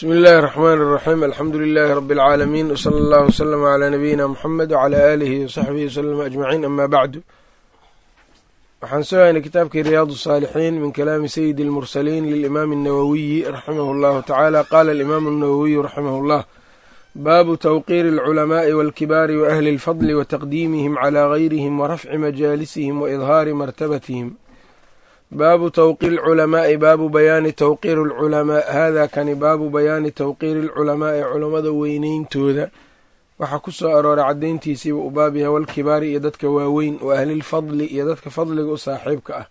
bismi illaahi araxmaan araxiim alxamdu lilaahi rabi alcaalamiin wsala allahu wslama calaa nabiyina muxamed wcala aalihi wasaxbihi wasalama ajmaciin ama bacdu waxaan soohaynay kitaabkii riyaad saalixiin min kalaami sayidi almursaliin lilimaami annawowiyi raximahu allahu tacaala qaala alimaamu annawowiyu raximahu llah baabu tawqiiri alculamaai walkibaari waahli alfadli wataqdiimihim calaa gayrihim warafci majaalisihim waidhaari martabatihim baabu tawqiiri lculamaa'i baabu bayaani tawqiiri lculamaa haadaa kani baabu bayaani tawqiiri lculamaa'i culammada weyneyntooda waxaa ku soo arooray caddayntiisiiba u baab yahay walkibaari iyo dadka waaweyn wa ahlilfadli iyo dadka fadliga u saaxiibka ah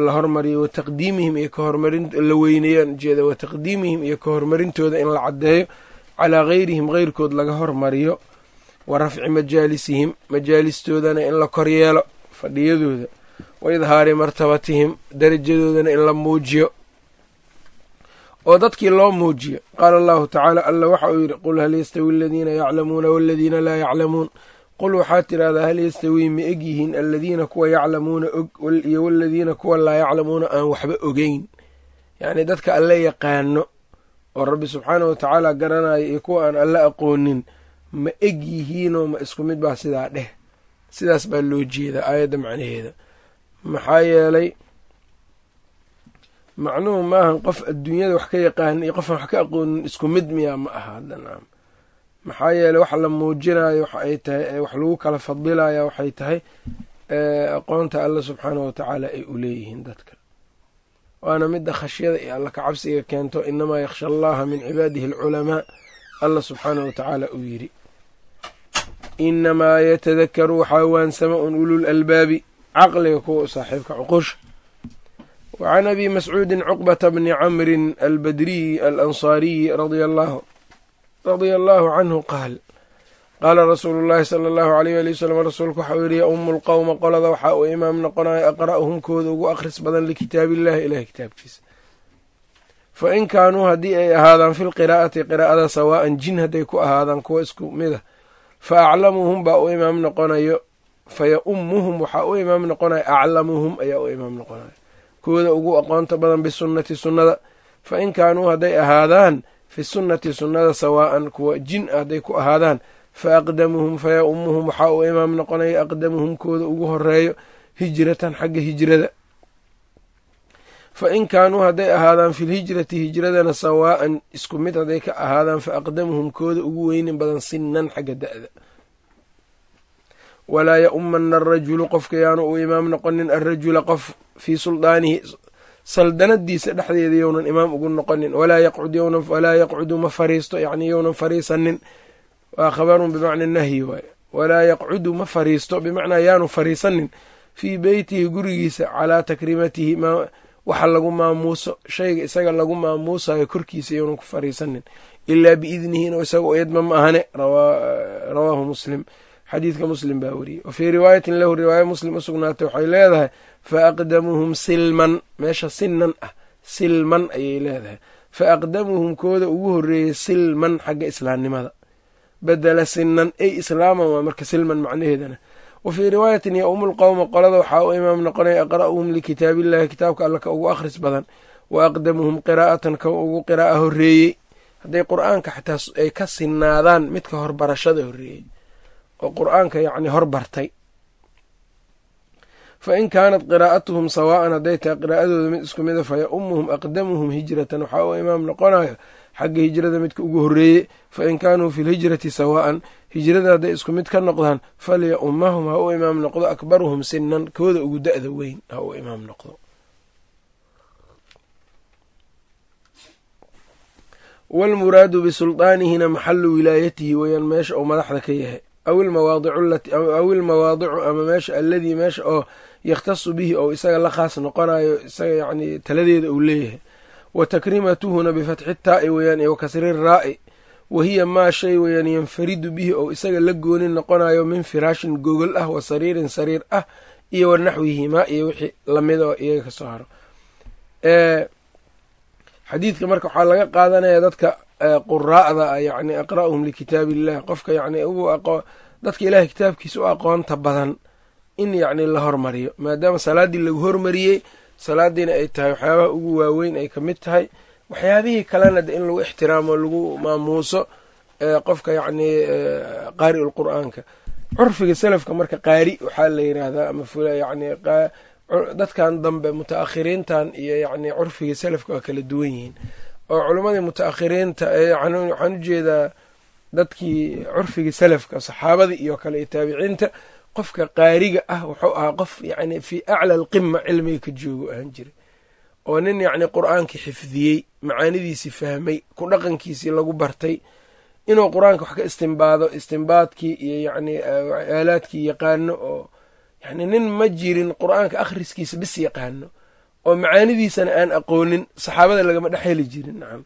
la hormariyo wa taqdiimihim iyo kahormarin la weyneeyaan ujeeda wa taqdiimihim iyo ka hormarintooda in la caddeeyo calaa gayrihim geyrkood laga hormariyo wa rafci majaalisihim majaalistoodana in la koryeelo fadhiyadooda wa idhaari martabatihim darajadoodana in la muujiyo oo dadkii loo muujiyo qaala allahu tacaala alla waxa uu yidhi qul hal yastawi aladiina yaclamuuna waladiina laa yaclamuun qul waxaad tidhahdaa hal yastawii ma eg yihiin aladiina kuwa yaclamuuna og iyo waladiina kuwa laa yaclamuuna aan waxba ogeyn yacnii dadka alle yaqaano oo rabbi subxaanah wa tacaala garanaya iyo kuwa aan alle aqoonin ma eg yihiinoo ma isku mid baa sidaa dheh sidaas baa loo jeedaa aayadda macnaheeda maxaa yeelay macnuhu maahan qof adduunyada wax ka yaqaanin iyo qofaan wax ka aqoonin isku mid miyaa ma aha haddanaam maxaa yeeley wax la muujinayo waxa ay tahay wax lagu kala fadilaya waxay tahay aqoonta alla subxaanah wa tacaala ay u leeyihiin dadka. Waana midda khashyada iyo alla ka cabsiga keento inamaa yakhsha allaha min cibaadihi alculamaa alla subxaanah wa tacaala uu yidhi inamaa yatadakaru waxaa waansama un ulul albaabi caqliga kuwa u saaxiibka cuqusha wa can abi mascuudin cuqbata bni camrin albadriyi alansaariyi radia allaahu canhu qaal qaala rasuulu llaahi sala allahu aleyh ali wasalam rasuulku waxa uu yidhi yaumu lqowma qolada waxaa uu imaam noqonayo aqra'uhum kooda ugu akhris badan likitaabillahi ilahi kitaabkiisa. Fa in kaanuu haddii ay ahaadaan fi lqiraa'ati qiraa'ada sawaa'an jin hadday ku ahaadaan kuwa isku mid ah fa aclamuhum baa u imaam noqonayo faya-ummuhum waxaa u imaam noqonaya aclamuhum ayaa u imaam noqonaya kooda ugu aqoonta badan bisunnati sunnada fa in kaanuu hadday ahaadaan fi sunnati sunnada sawaa'an kuwa jin hadday ku ahaadaan fa aqdamuhum faya-ummuhum waxaa u imaam noqonaya aqdamuhum kooda ugu horeeyo hijratan xagga hijrada. Fa in kaanuu hadday ahaadaan filhijrati hijradana sawaa'an isku mid hadday ka ahaadaan fa aqdamuhum kooda ugu weynin badan sinan xagga da'da walaa ya-umana arajulu qofka yaanu u imaam noqonin arajula qof fii suldaanihi saldanadiisa dhexdeeda yownan imaam ugu noqonin walaa yaqcudu ma fariisto yacni yownan fariisanin. Waa khabarun bimacna nahyi waaye. Walaa yaqcudu ma fariisto bimacnaa yaanu fariisanin. Fii beytihi gurigiisa calaa takrimatihi waxa lagu maamuuso shayga isaga lagu maamuusayo korkiisa yownan ku fariisanin. Ilaa biidnihi inuu isaga u ma ahane rawaahu muslim xadiidka muslim baa weriyey wa fii riwaayatin lahu riwaaya muslim u sugnaatay waxay leedahay fa aqdamuhum silman meesha sinan ah silman ayay leedahay. Fa aqdamuhum kooda ugu horreeyey silman xagga islaamnimada. Bedela sinan ey islaaman waa marka silman macnaheedana. Wa fii riwaayatin ya-umu lqowma qolada waxaa u imaam noqonaya aqra'uhum likitaabillahi kitaabka alla ka ugu akhris badan. Wa aqdamuhum qiraa'atan ka ugu qiraa'a horreeyey hadday qur'aanka xataa ay ka sinaadaan midka horbarashada horreeyey oo qur'aanka yacni horbartay fa in kaanat qiraa'atuhum sawaa'an hadday tahay qiraa'adooda mid isku mida fa ya-ummuhum aqdamuhum hijratan waxaa uu imaam noqonayo xagga hijrada midka ugu horreeyey fa in kaanuu fi lhijrati sawaa'an hijrada hadday isku mid ka noqdaan falya ummahum ha u imaam noqdo akbaruhum sinan kooda ugu da-da weyn ha u imaam noqdo. Waalmuraadu bisuldaanihina maxalu wilaayatihi weeyaan meesha uu madaxda ka yahay aw ilmawaadicu ama meesha alladii meesha oo yakhtasu bihi ou isaga la khaas noqonayo isaga yacni taladeeda uu leeyahay. Wa takrimatuhuna bifatxi taa'i weeyaan iyo wakasri raa'i wa hiya maa shay weeyaan yanfaridu bihi ou isaga la gooni noqonayo min firaashin gogol ah wa sariirin sariir ah iyo wa naxwihimaa iyo wixii la mid oo iyaga ka soo haro xadiidka marka waxaa laga qaadanaya dadka quraa'da yacni aqra'uhum likitaabi illah qofka yacni ugu aqo dadka ilaahay kitaabkiisa u aqoonta badan in yacni la hormariyo maadaama salaaddii lagu hormariyey salaadiina ay tahay waxyaabaha ugu waaweyn ay ka mid tahay. Waxyaabihii kalena de in lagu ixtiraamo lagu maamuuso qofka yacni qaari lqur'aanka curfiga selafka marka qaari waxaa la yiraahdaa ama yani dadkan dambe muta-akhiriintan iyo yani curfiga selafka waa kala duwan yihiin. Oo culimmadii muta-akhiriinta waxaan u jeedaa dadkii curfigii selafka saxaabadii iyo kale iyo taabiciinta qofka qaariga ah wuxuu ahaa qof yani fii acla alqima cilmiga ka joogo ahaan jiray. Oo nin yacni qur'aankii xifdiyey macaanidiisii fahmay ku dhaqankiisii lagu bartay inuu qur'aanka wax ka istimbaado istimbaadkii iyo yacni aalaadkii yaqaano oo yacni nin ma jirin qur'aanka akhriskiisa bis yaqaano oo macaanidiisana aan aqoonin saxaabada lagama dhex heli jirin. Nacam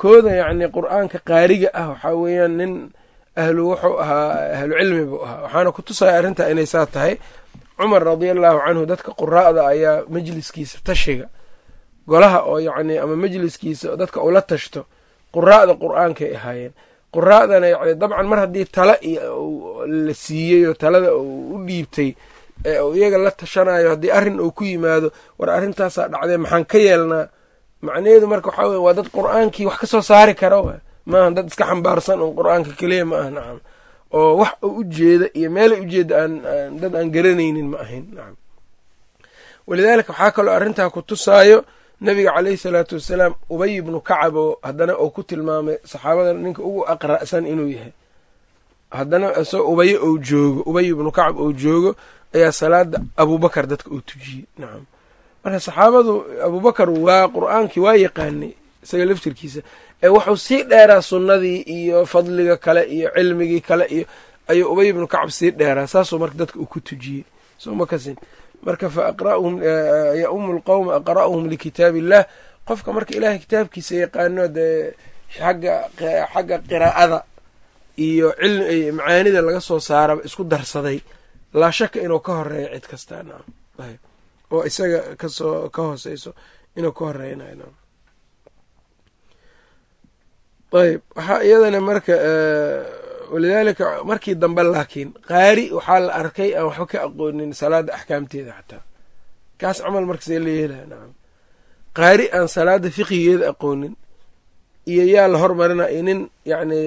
kooda yacni qur'aanka qaariga ah waxaa weeyaan nin ahlu wuxuu ahaa ahlu cilmi buu ahaa. Waxaana ku tusaya arrintaa inay saa tahay. Cumar radia allahu canhu dadka quraa'da ayaa majliskiisa tashiga. Golaha oo yacni ama majliskiisa dadka ula tashto quraa'da qur'aankay ahaayeen. Quraa'dana yani dabcan mar haddii tala la siiyey oo talada uu u dhiibtay ee uu iyaga la tashanayo haddii arrin uu ku yimaado war arrintaasaa dhacdee maxaan ka yeelnaa. Macnaheedu marka waxaa weye waa dad qur'aankii wax ka soo saari kara wa maaha dad iska xambaarsan un qur'aanka keliya ma aha nacam oo wax u ujeeda iyo meelay ujeeda aan dad aan garanaynin ma ahayn nacam walidaalika waxaa kaloo arrintaa ku tusaayo nabiga caleyhi salaatu wasalaam ubay ibnu kacab oo haddana uu ku tilmaamay saxaabada ninka ugu aqra'san inuu yahay. Haddana isoo ubaye ou joogo ubay ibnu kacab ou joogo ayaa salaada abubakar dadka uu tujiyey. Nacam marka saxaabadu abubakar waa qur'aankii waa yaqaanay isaga laftirkiisa ee wuxuu sii dheeraa sunnadii iyo fadliga kale iyo cilmigii kale iyo ayuu ubay ibnu kacab sii dheeraa saasuu marka dadka uu ku tujiyey. Soma kasin. Marka fa aqra'uhum ya-umu lqowma aqra'uhum likitaabi illah qofka marka ilaahay kitaabkiisa yaqaano dee xagga xagga qiraa'ada iyo cilmi macaanida laga soo saaraba isku darsaday laa shaka inuu ka horeeyo cid kastaa nacam ayb oo isaga ka soo ka hooseyso inuu ka horeynayo nacam ayb waxaa iyadana marka walidaalika markii dambe laakiin qaari waxaa la arkay aan waxba ka aqoonin salaada axkaamteeda xataa. Kaas camal markasee la yeelaya nacam. Qaari aan salaada fiqigeeda aqoonin iyo yaa la hormarina iyo nin yacni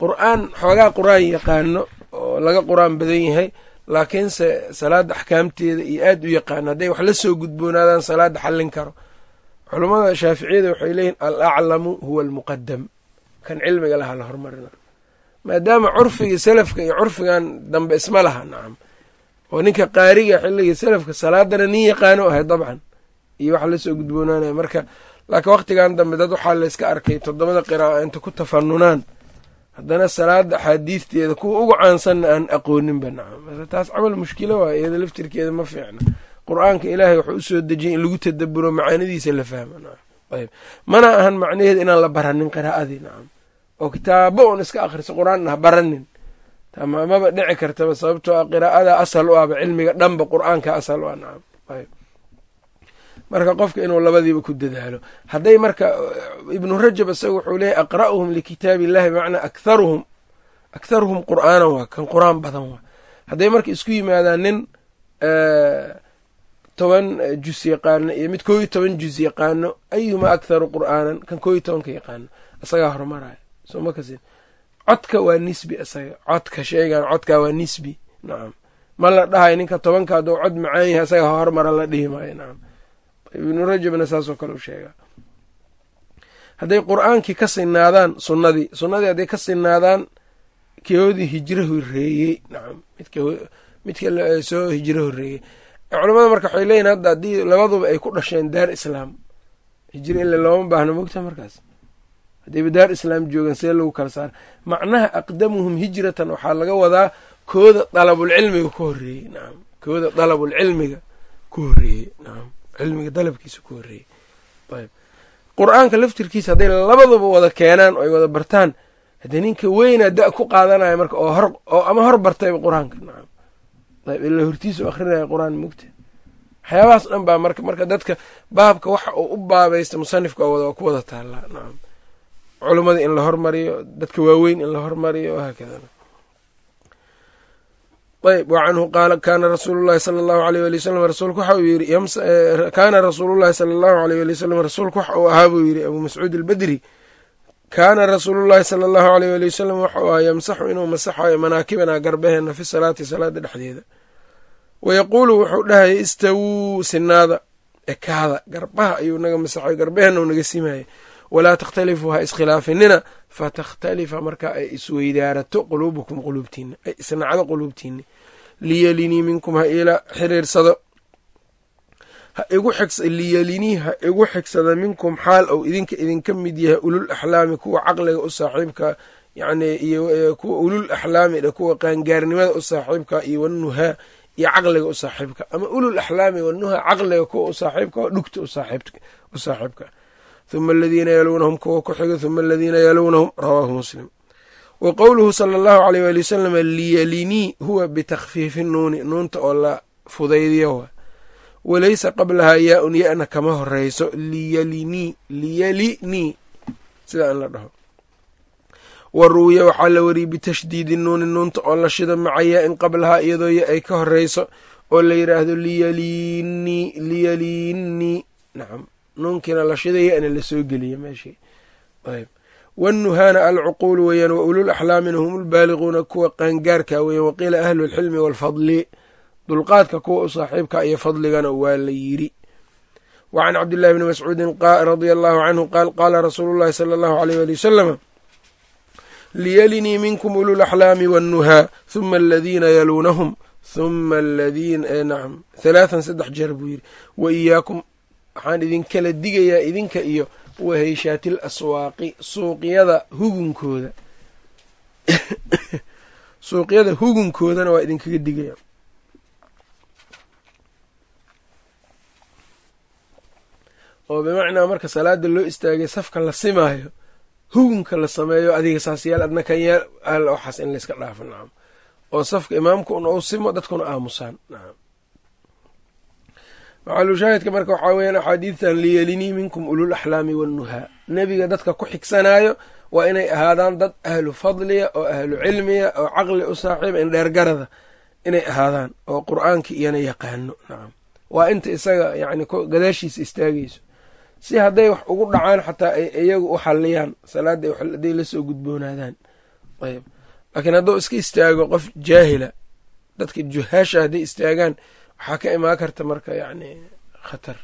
qur'aan xoogaa qur'aan yaqaano oo laga qur'aan badan yahay laakiinse salaada axkaamteeda iyo aad u yaqaano hadday wax la soo gudboonaadaan salaada xallin karo. Culummada shaaficiyada waxay leeyihiin al aclamu huwa almuqadam kan cilmiga lahaa la hormarina. Maadaama curfigii selafka iyo curfigan dambe isma laha nacam oo ninka qaariga xilligii selafka salaadana nin yaqaano ahay dabcan. Iyo waxa la soo gudboonaanaya. Marka laakiin waqtigan dambe dad waxaa layska arkay toddobada qiraa'a inta ku tafanunaan haddana salaada axaadiisteeda kuwa ugu caansanna aan aqooninba nacam. Taas camal mushkilo waay iyada laftirkeeda ma fiicna. Qur'aanka ilaahay wuxuu u soo dejiyay in lagu tadaburo macaanidiisa la fahmo nacam. Ayb mana ahan macnaheed inaan la baranin qiraa'adii nacam. Oo kitaabo un iska akhriso qur'aan ah baranin. Maba dhici kartaba sababtoo ah qiraa'ada asal u ahba cilmiga dhanba qur'aanka asal u ah nacam. Ayb marka qofka inuu labadiiba ku dadaalo. Hadday marka ibnu rajab isaga wuxuu leeyahy aqra'uhum likitaabi illahi bimacnaa aktharuhum. Aktharuhum qur'aanan waa kan qur'aan badan waa. Hadday marka isku yimaadaan nin toban jus yaqaano iyo mid koo iyo toban jus yaqaano ayumaa aktharu qur'aanan? Kan koo iyo tobanka yaqaano. Isagaa horumaraya soo ma kasin. Codka waa nisbi isaga codka sheegan codkaa waa nisbi. Nacam ma la dhahayo ninka tobanka hadduu cod macaan yahay isaga horumara la dhihi maayo. Nacam ibnu rajabna saasoo kale u sheegaa hadday qur'aankii ka sinaadaan sunnadii sunnadii hadday ka sinaadaan koodii hijro horeeyey nacam midka soo hijro horeeyey culamada marka waxay leeyihiin hadda haddii labaduba ay ku dhasheen daar islaam. Hijro ila looma baahno mogta markaas? Haddayba daar islaam joogan see lagu kala saara macnaha aqdamuhum hijratan waxaa laga wadaa kooda dalabulcilmiga ku horeeyey nacam kooda dalabulcilmiga ku horeeyey nacam cilmiga dalabkiisa ku horeeyey ayb. Qur'aanka laftirkiisa hadday labaduba wada keenaan oo ay wada bartaan haddee ninka weynaa da ku qaadanaya marka oo hor oo ama hor bartayba qur'aanka nacam. Ayb ila hortiisa u akrinaya qur'aan mugta. Waxyaabahaas dhan baa marka marka dadka baabka waxa uu u baabaysta musanifka oo wada ku wada taallaa nacam. Culummada in la hormariyo dadka waaweyn in la hormariyo haakada ayb wa canhu qaala kaana rasuulu llahi sala allahu aleyh wali wasalam rasuulku waxa uu yidhi kaana rasuulullahi sala allahu aleyh wali wasalam rasuulku waxa uu ahaa buu yidhi abuu mascuud albedri kaana rasuulullahi sala allahu aleyh wali wasalam waxa uu ahaa yamsaxu inuu masaxayo manaakibanaa garbaheena fi salaati salaada dhexdeeda. Wayaquulu wuxuu dhahayay istawuu sinaada ekaada garbaha ayuu naga masaxay garbaheena uu naga simayay walaa takhtalifuu ha iskhilaafinina fatakhtalifa marka ay isweydaarato quluubukum quluubtiina ay isnacdo quluubtiina liyelinii minkum ha ila xiriirsado. Liyelinii ha igu xigsada minkum xaal ou idinka idinka mid yahay ulul axlaami kuwa caqliga u saaxiibka yani iyo kuwa ulul axlaami kuwa qaangaarnimada u saaxiibka iyo wanuhaa iyo caqliga u saaxiibka. Ama ulul axlaami wanuhaa caqliga kuwa u saaxiibka oo dhugta u saaxiibka huma aladiina yaluunahum kuwa ku xiga huma aladiina yaluunahum rawaahu muslim wa qowluhu sala allahu aleyh waali wasalam liyelinii huwa bitakfiifi nuuni nuunta oo la fudaydiyo wa walaysa qablahaa yaa-un ya-na kama horeyso liyelinii liyelinii sida in la dhaho. Wa ruwiya waxaa la wariyey bitashdiidi nuuni nuunta oo la shido maca yaa-in qablahaa iyadoo ya ay ka horeyso oo la yidhaahdo liyelinii liyelinii nacam nuunkiina la shidaya-na la soo geliya meeshii. Ayb wanuhaana alcuquulu weeyaan wa ulul axlaamina hum ulbaaliquuna kuwa qaangaarka weeyaan waqiila ahlu lxilmi waalfadli dulqaadka kuwa u saaxiibka iyo fadligana waa la yidhi wa can cabdillahi bni mascuudin radia allahu canhu qaal qaala rasuulu llahi sala allahu aleyh ali wasalama liyelinii minkum ulul axlaami wannuhaa huma aladiina yaluunahum huma aladiina nacam halaathan saddex jeer buu yidhi wa iyaakum waxaan idinkala digayaa idinka iyo waheyshaati aswaaqi suuqyada hugunkooda. Suuqyada hugunkoodana waa idinkaga digaya. Oo bimacnaa marka salaada loo istaagay safka la simaayo hugunka la sameeyo adiga saas yaal adna kan yaal waxaas in layska dhaafo nacam oo safka imaamka un ou simo dadkuna aamusaan nacam maxalushaahidka marka waxaa weyaan axaadiidtan liyelinii minkum ulul axlaami wannuhaa nebiga dadka ku xigsanaayo waa inay ahaadaan dad ahlu fadliya oo ahlu cilmiya oo caqli u saaxiiba indheergarada inay ahaadaan oo qur'aanka iyana yaqaano. Nacam waa inta isaga yani gadaashiisa istaagayso. Si hadday wax ugu dhacaan xataa ay iyagu u xalliyaan salaadda hadday la soo gudboonaadaan. Ayb laakiin hadduu iska istaago qof jaahila dadka juhaasha hadday istaagaan waxaa ka imaan karta marka yani khatar.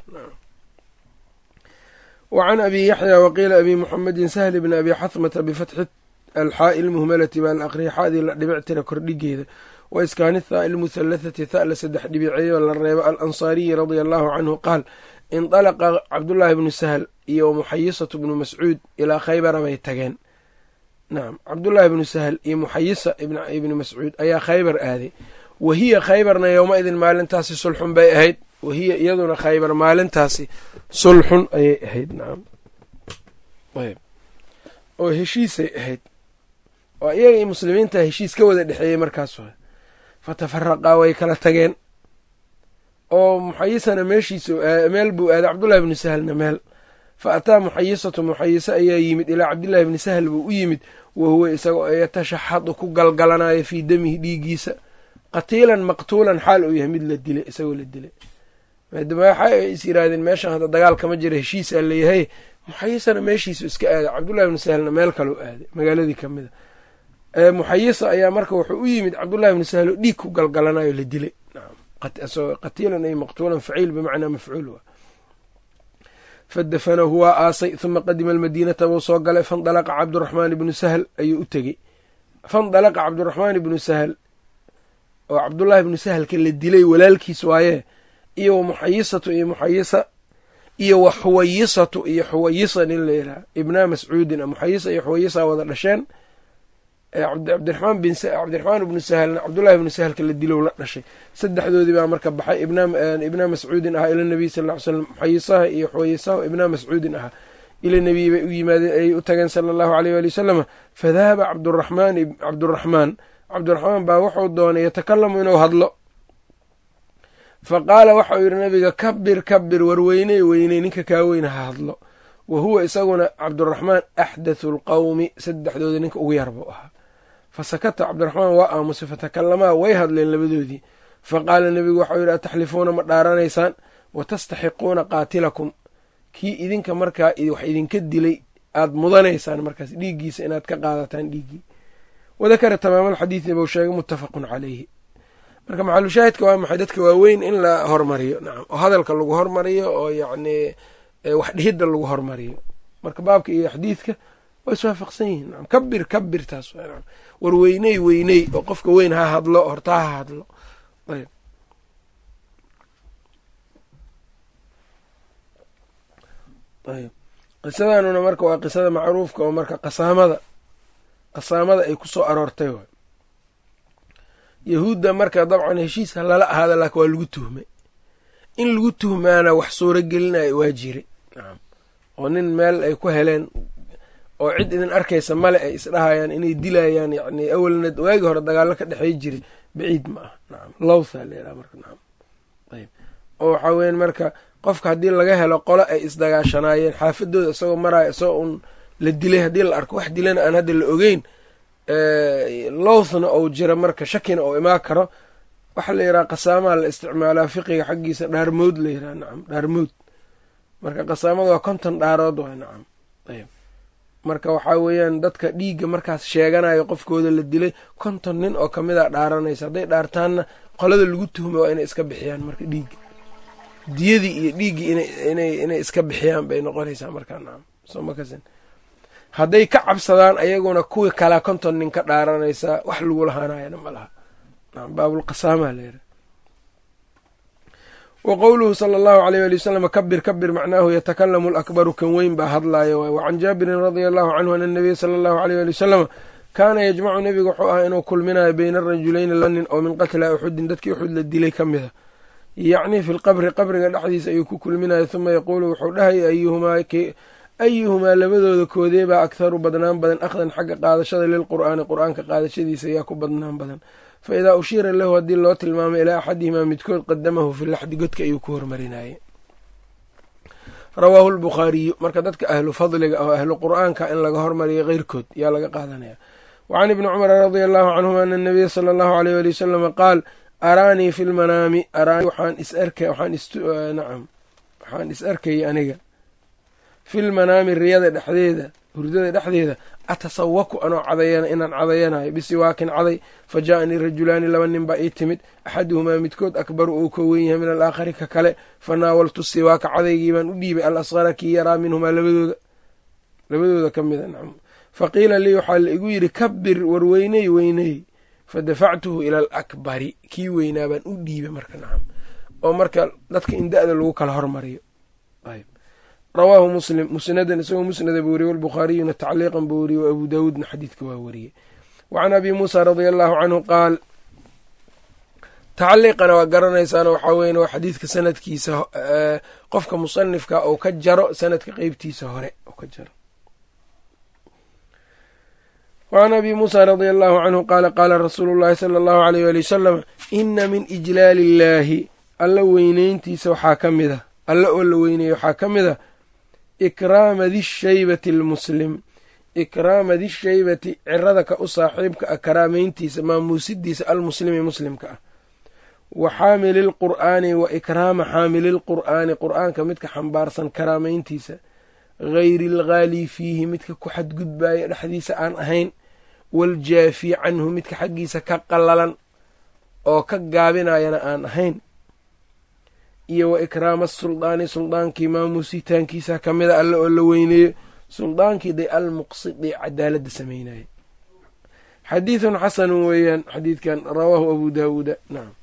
Wa can abi yaxya waqiila abi muxamedin sahli bni abi xatmata bifatxi alxaa'i ilmuhmalati baa la xaadii la dhibic tira kordhigeeda. Wa iskaani thaa ilmuthalathati tha la saddex dhibiceeyo la reebo alansaariyi radia allahu canhu qaal indalaqa cabdullaahi bnu sahl iyo muxayisatu bnu mascuud ilaa khaybara bay tageen. Nacam cabdullaahi bnu sahl iyo muxayisa ibni mascuud ayaa khaybar aaday wahiya khaybarna yowma idin maalintaasi sulxun bay ahayd. Wahiya iyaduna khaybar maalintaasi sulxun ayay ahayd. Nacam ayb. Oo heshiisay ahayd. Oo iyaga iyo muslimiinta heshiis ka wada dhexeeyey markaas fatafaraqaa way kala tageen. Oo muxayisana meeshiisu meel buu aaday cabdullahi bni sahlna meel. Fa ataa muxayisatu muxayise ayaa yimid ilaa cabdillahi bni sahl buu u yimid. Wa huwa isagoo yatashaxadu ku galgalanayo fii damihi dhiigiisa qatiilan maqtuulan xaal uu yahay mid la dilay isagoo la dilay. Maadama waxa is yiraahdeen meeshan hadda dagaal kama jira heshiisaa layahay muxayisana meeshiisu iska aaday. Cabdullahi bni sahlna meel kaleu aaday magaaladii kamida muxayisa ayaa marka wuxuu u yimid cabdullahi bni sahl dhiig ku galgalanayo la dilay. Qatiilan ay maqtuulan faciil bimacnaa mafcuul fadafanahu waa aasay huma qadima almadiinata buu soo galay fandalaqa cabduraxmaan ibnu sahl ayuu u tegey. Fandalaqa cabduraxmaan ibnu sahl oo cabdullaahi ibnu sahlka la dilay walaalkiis waayee iyo wa muxayisatu iyo muxayisa iyo wa xuwayisatu iyo xuwayisa nin la yidhaha ibnaa mascuudin muxayisa iyo xuwayisa wada dhasheen cabdiraxmaan bin cabdiraxmaan ibnu sahlna cabdullahi ibnu sahlka la dilow la dhashay. Saddexdoodii baa marka baxay ibnaa mascuudin ahaa ila nabiy sal ly slam muxayisaha iyo xuwayisaha ibnaa mascuudin ahaa ila nebiy bay u yimaadeen ayay u tageen sala allahu aleyh waali wasalama fadahaba cabduraxmaan cabduraxmaan cabdiraxmaan baa wuxuu doonay yatakalamu inuu hadlo. Fa qaala waxau yidhi nabiga kabir kabir war weyney ninka kaa weyna ha hadlo. Wa huwa isaguna cabduraxmaan axdathu lqowmi saddexdooda ninka ugu yar buu ahaa. Fa sakata cabdiraxmaan waa aamusay fatakalamaa way hadleen labadoodii. Fa qaala nebigu waxau yidhi ataxlifuuna ma dhaaranaysaan? Wa tastaxiquuna qaatilakum. Kii idinka markaa wax idinka dilay aad mudanaysaan markaas dhiiggiisa inaad ka qaadataan dhiiggii wadakara tamaama alxadiidi buu sheegay muttafaqun calayhi marka maxalushaahidka waa maxay dadka waaweyn in la hormariyo nacam oo hadalka lagu hormariyo oo yacnii wax dhihidda lagu hormariyo marka baabka iyo xadiidka waa iswaafaqsan yihiin nacam kabir kabir taas nacam war weyney weyney oo qofka weyn ha hadlo horta ha hadlo ayb ayb qisadanuna marka waa qisada macruufka oo marka qasaamada qasaamada ay ku soo aroortay waay. Yahuudda marka dabcan heshiiska lala ahaada laakin waa lagu tuhmay. In lagu tuhmaana wax suuro gelinayo waa jire oo nin meel ay ku heleen oo cid idin arkaysa male ay isdhahayaan inay dilayaan yacni awalna waagii hore dagaallo ka dhexey jiray baciid ma ah nacam lowtha leedaha marka nacam ayb. Oo waxaa weyan marka qofka haddii laga helo qolo ay isdagaashanaayeen xaafadooda isagoo maraayo isagoo un la dilay haddii la arko wax dilana aan hadda la ogeyn lowthna ou jira marka shakina ou imaan karo waxaa la yidhaha qasaamaa la isticmaalaa fiqiga xaggiisa dhaarmood la yidhaha nacam dhaarmood marka qasaamada waa konton dhaarood waay nacam ayb marka waxaa weeyaan dadka dhiigga markaas sheeganayo qofkooda la dilay konton nin oo ka mid a dhaaranaysa hadday dhaartaanna qolada lagu tuhmay waa inay iska bixiyaan marka dhiigga. Diyadii iyo dhiiggii inay iska bixiyaan bay noqonaysaa markaa nacam soo makasin hadday ka cabsadaan ayaguna kuwii kalaa konton nin ka dhaaranaysaa wax lagu lahaanayana ma laha. Nacam baabulqasaamaa la yidhaha wa qowluhu sala allahu aleyh ali wasalam kabir kabir macnaahu yatakalamu alakbaru kan weyn baa hadlaaya waay wa can jaabirin radia allahu canhu ana nabiya sala allahu aleyh ali wasalama kaana yajmacu nebiga wuxuu ahaa inuu kulminayo beyna arajulayni la nin oo min qatla uxudin dadkii uxud la dilay ka mid a yacni fi lqabri qabriga dhexdiisa ayuu ku kulminaya huma yaquulu wuxuu dhahaya ayuhumaa labadooda koodeebaa akharu badnaan badan akhdan xagga qaadashada lilqur'aani qur'aanka qaadashadiisa ayaa ku badnaan badan fa idaa ushiira lahu haddii loo tilmaamo ilaa axadihimaa midkood qadamahu fi laxdi godka ayuu ku hormarinayay rawaahu lbukhaariyu marka dadka ahlu fadliga oo ahlu qur'aanka in laga hormariyo keyrkood yaa laga qaadanaya wa can ibni cumara radia allahu canhuma ana nabiya sala allahu aleyh ali wasalama qaal araanii fi lmanaami araanii waxaan is arkay waxaan isnacam waxaan is arkayay aniga fi lmanaami riyada dhexdeeda hurdada dhexdeeda atasawaku anoo cadayana inaan cadayanayo bisiwaakin caday fa ja'anii rajulaani laba nin baa ii timid axaduhumaa midkood akbaru uu ka weyn yahay min alaakhari ka kale fa naawaltu siwaaka cadaygii baan u dhiibay al asqara kii yaraa minhumaa labadooda labadooda ka mida nacam fa qiila lii waxaa la igu yidhi kabir war weyney fa dafactuhu ila alakbari kii weynaa baan u dhiibay marka nacam oo marka dadka in da-da lagu kala hormariyo rawaahu muslim musnadan isagoo musnada buu weriye walbukhaariyuna tacliiqan buu weriye wa daawuudna xadiidka waa wariyey wa abi muusa radia allahu canhu qaal tacliiqana waa garanaysaana waxaa weyan waa xadiidka sanadkiisa qofka musanifka ou ka jaro sanadka qeybtiisa hore ka jaro. Wacan abi muusa radia allahu canhu qaala qaala rasuulu llahi sala allahu aleyh ali wasalam ina min ijlaali illaahi alla weyneyntiisa waxaa ka mid a alla oo la weyneeya waxaa ka mid a ikraama dishaybati almuslim ikraama dishaybati cirada ka u saaxiibka ah karaameyntiisa maamuusidiisa almuslimi muslimka ah. Wa xaamili lqur'aani wa ikraama xaamili lqur'aani qur'aanka midka xambaarsan karaameyntiisa gayri alghaali fiihi midka ku xadgudbaaya dhexdiisa aan ahayn. Waljaafi canhu midka xaggiisa ka qallalan oo ka gaabinayana aan ahayn iyo wa ikraama suldaani suldaankii maamuusitaankiisa ka mida alle oo la weyneeyo suldaankii day almuqsidi cadaaladda sameynaya xadiidun xasanun weeyaan xadiidkan rawaahu abu daawuuda nacam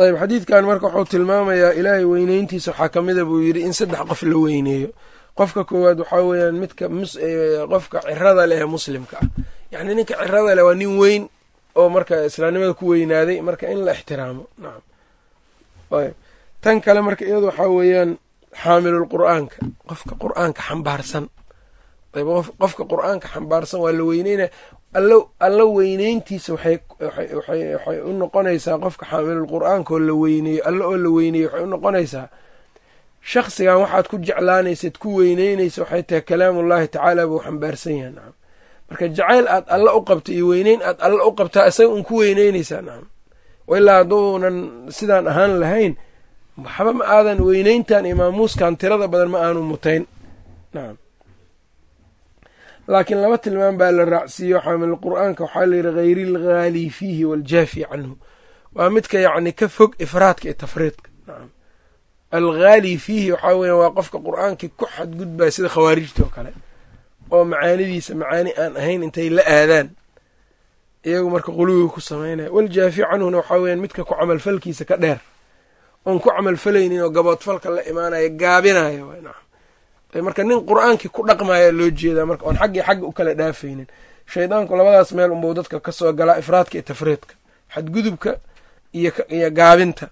ayb xadiidkan marka wuxuu tilmaamayaa ilaahay weyneyntiisa waxaa ka mida buu yidhi in saddex qof la weyneeyo. Qofka koowaad waxaa weeyaan midka qofka cirada leh ee muslimka ah. Yacni ninka cirada leh waa nin weyn oo marka islaamnimada ku weynaaday marka in la ixtiraamo nacam tan kale marka iyadu waxaa weeyaan xaamilul qur'aanka. Qofka qur'aanka xambaarsan. Qofka qur'aanka xambaarsan waa la weyneynaya. Alla weyneyntiisa waxay u noqonaysaa qofka xaamilul qur'aanka oo la weyneeyo alla oo la weyneeyo waxay u noqonaysaa. Shakhsigan waxaad ku jeclaanaysad ku weyneynaysa waxay tahay kalaamullaahi tacaala buu xambaarsan yahay nacam marka jacayl aad alla u qabto iyo weyneyn aad alla u qabtaa isaga un ku weyneynaysaa nacam ilaa hadduunan sidaan ahaan lahayn waxba ma aadan weyneyntan iyo maamuuskan tirada badan ma aanu mutayn nacam laakiin laba tilmaam baa la raacsiiyo xaamil qur'aanka waxaa layidhi hayri alghaali fiihi waaljaafi canhu waa midka yacni ka fog ifraadka iyo tafriidka nacam alghaali fiihi waxaa weya waa qofka qur'aankii ku xadgudbaya sida khawaarijta oo kale oo macaanidiisa macaani aan ahayn intay la aadaan iyagu marka quluwiga ku samaynaya waljaafi canhuna waxaa weyaan midka ku camalfalkiisa ka dheer. Oon ku camalfalaynin oo gaboodfalka la imaanaya gaabinaya marka nin qur'aankii ku dhaqmaya loo jeedaa marka oon xaggii xagga u kala dhaafaynin. Shaydaanku labadaas meel unbuu dadka ka soo galaa ifraadka iyo tafriidka xadgudubka iyo gaabinta.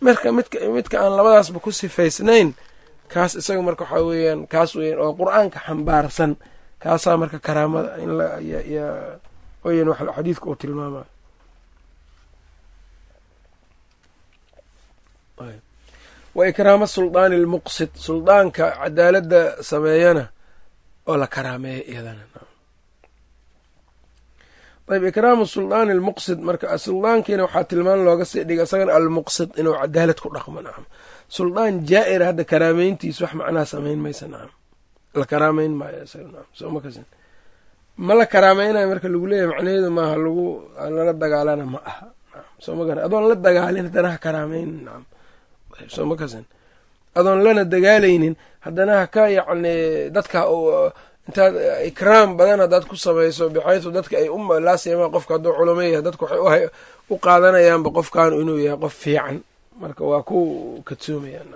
Marka midka aan labadaasba ku sifaysnayn kaas isaga marka waxaa weeyaan kaas weyan oo qur'aanka xambaarsan kaasaa marka karaamada in weyan wax xadiidka uu tilmaamayo wa ikraama suldaani almuqsid suldaanka cadaaladda sameeyana oo la karaameeya iyadana. Ayb ikraamu suldaani almuqsid marka suldaankiina waxaa tilmaan looga sii dhiga isagana almuqsid inuu cadaalad ku dhaqmo nacam suldaan jaa-ira hadda karaameyntiis wax macnaha samayn maysa nacam la karaameyn maayo isaga nacam soo ma ma la karaameynayo marka lagu leeyahay macnaheedu maaha lagu lala dagaalana ma aha. Adoon la dagaalin haddana ha karaameyn nacam soo ma kasin adoon lana dagaalaynin haddana haka yacni dadka intaad ikraam badan haddaad ku samayso bixaysu dadka ay laasiyamaan qofka hadduu culamo yahay dadku waxay u qaadanayaanba qofkaanu inuu yahay qof fiican. Marka waa ku kadsoomayaan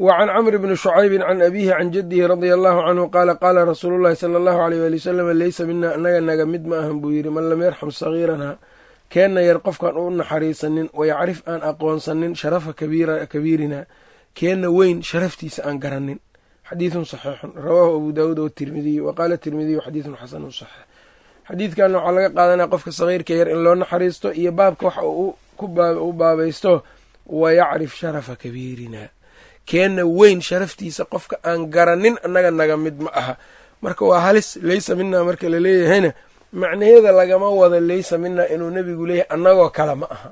wa can camr bni shucaybin can abiihi can jadihi radia allahu canhu qaala qaala rasuulu llahi sala allahu aleyh waali wasalam leysa mina anaga naga mid ma ahan buu yidhi man lam yarxam sagiiranaa keenna yar qofkaan u naxariisanin wayacrif aan aqoonsanin sharafa kabiirinaa keenna weyn sharaftiisa aan garanin xadiidun saxiixun rawaahu abu daawuud watirmidiyu wa qaala tirmidiyu xadiidun xasanun saxiix xadiidkanna waxaa laga qaadanaya qofka sagiirka yar in loo naxariisto iyo baabka waxa uu u baabaysto wayacrif sharafa kabiirinaa keenna weyn sharaftiisa qofka aan garanin annaga naga mid ma aha. Marka waa halis leysa minaa marka laleeyahayna macnaheeda lagama wado leysa minaa inuu nebigu leeyahay annagoo kale ma aha.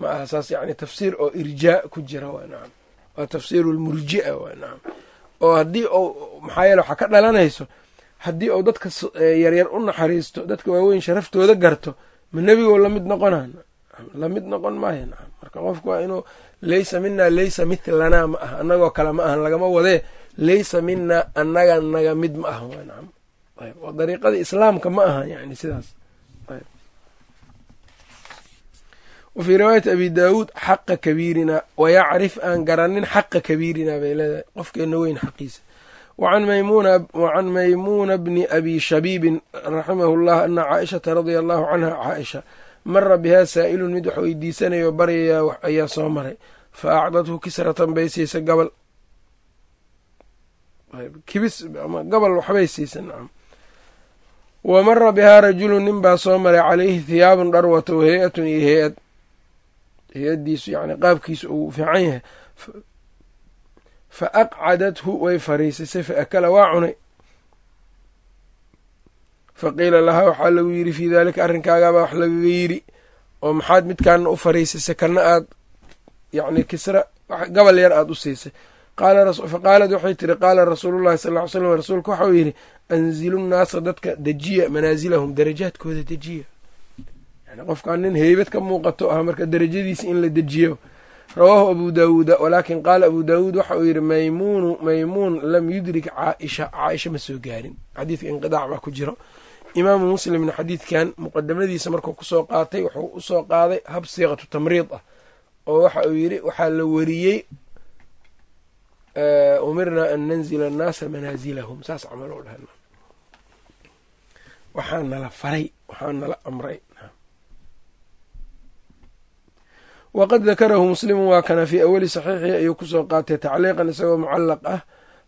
Ma aha saas yacni tafsiir oo irjaa ku jira waa nacam waa tafsiiru lmurji'a waa nacam oo haddii uu maxaa yeele waxaa ka dhalanayso haddii uu dadka yaryar u naxariisto dadka waaweyn sharaftooda garto ma nebigoo la mid noqonaa la mid noqon maayo nacam marka qofku waa inuu leysa minaa leysa mitlanaa ma aha. Annagoo kale ma ahan lagama wadee leysa minaa annaga naga mid ma aha. Waa dariiqada islaamka ma aha yani sidaas. Wa fii riwaayati abi daawuud xaqa kabiirina wayacrif aan garanin xaqa kabiirina bay leedahay. Qofkeena weyn xaqiisa. Wacan maymuuna bni abi shabiibin raximahu llah ana caaishata radia allahu canha caaisha mara bihaa saa'ilun mid wax weydiisanayo baryayaa ayaa soo maray. Fa acdathu kisratan bay siisa gabal. Gabal waxbay siisa nacam wa mara bihaa rajulun nin baa soo maray calayhi thiyaabun dhar wato hay'atun iyo hay'ad. Hay'addiisu yani qaabkiisu uu fiican yahay. Fa aqcadathu way fariisisay fa akala waa cunay fa qiila lahaa waxaa lagu yidhi fii daalika arrinkaagaabaa wax lagaga yidhi. oo maxaad midkaana u fariisisay kana aad yacni kisra gabal yar aada u siisay. Fa qaalad waxay tiri qaala rasuulullahi sal ly slam rasuulku waxau yidhi anzilu nnaasa dadka dejiya manaasilahum darajaadkooda dejiya yani qofkaan nin heybad ka muuqato ah marka derajadiisa in la dejiyo rawaahu abu daawuuda walaakin qaala abu daawuud waxa uu yidhi maymuunu maymuun lam yudrik caaisha caaisha ma soo gaarin. Xadiidka inqidaac baa ku jiro imaamu muslimna xadiidkan muqadamadiisa markuu ku soo qaatay wuxuu u soo qaaday hab siiqatu tamriid ah oo waxa uu yidhi waxaa la weriyey umirnaa an nanzila annaasa manaasilahum saas camal o dhaha waxaa nala faray waxaa nala amray. Waqad dakarahu muslimu waa kana fii awali saxiixii ayuu ku soo qaatay tacliiqan isagoo mucallaq ah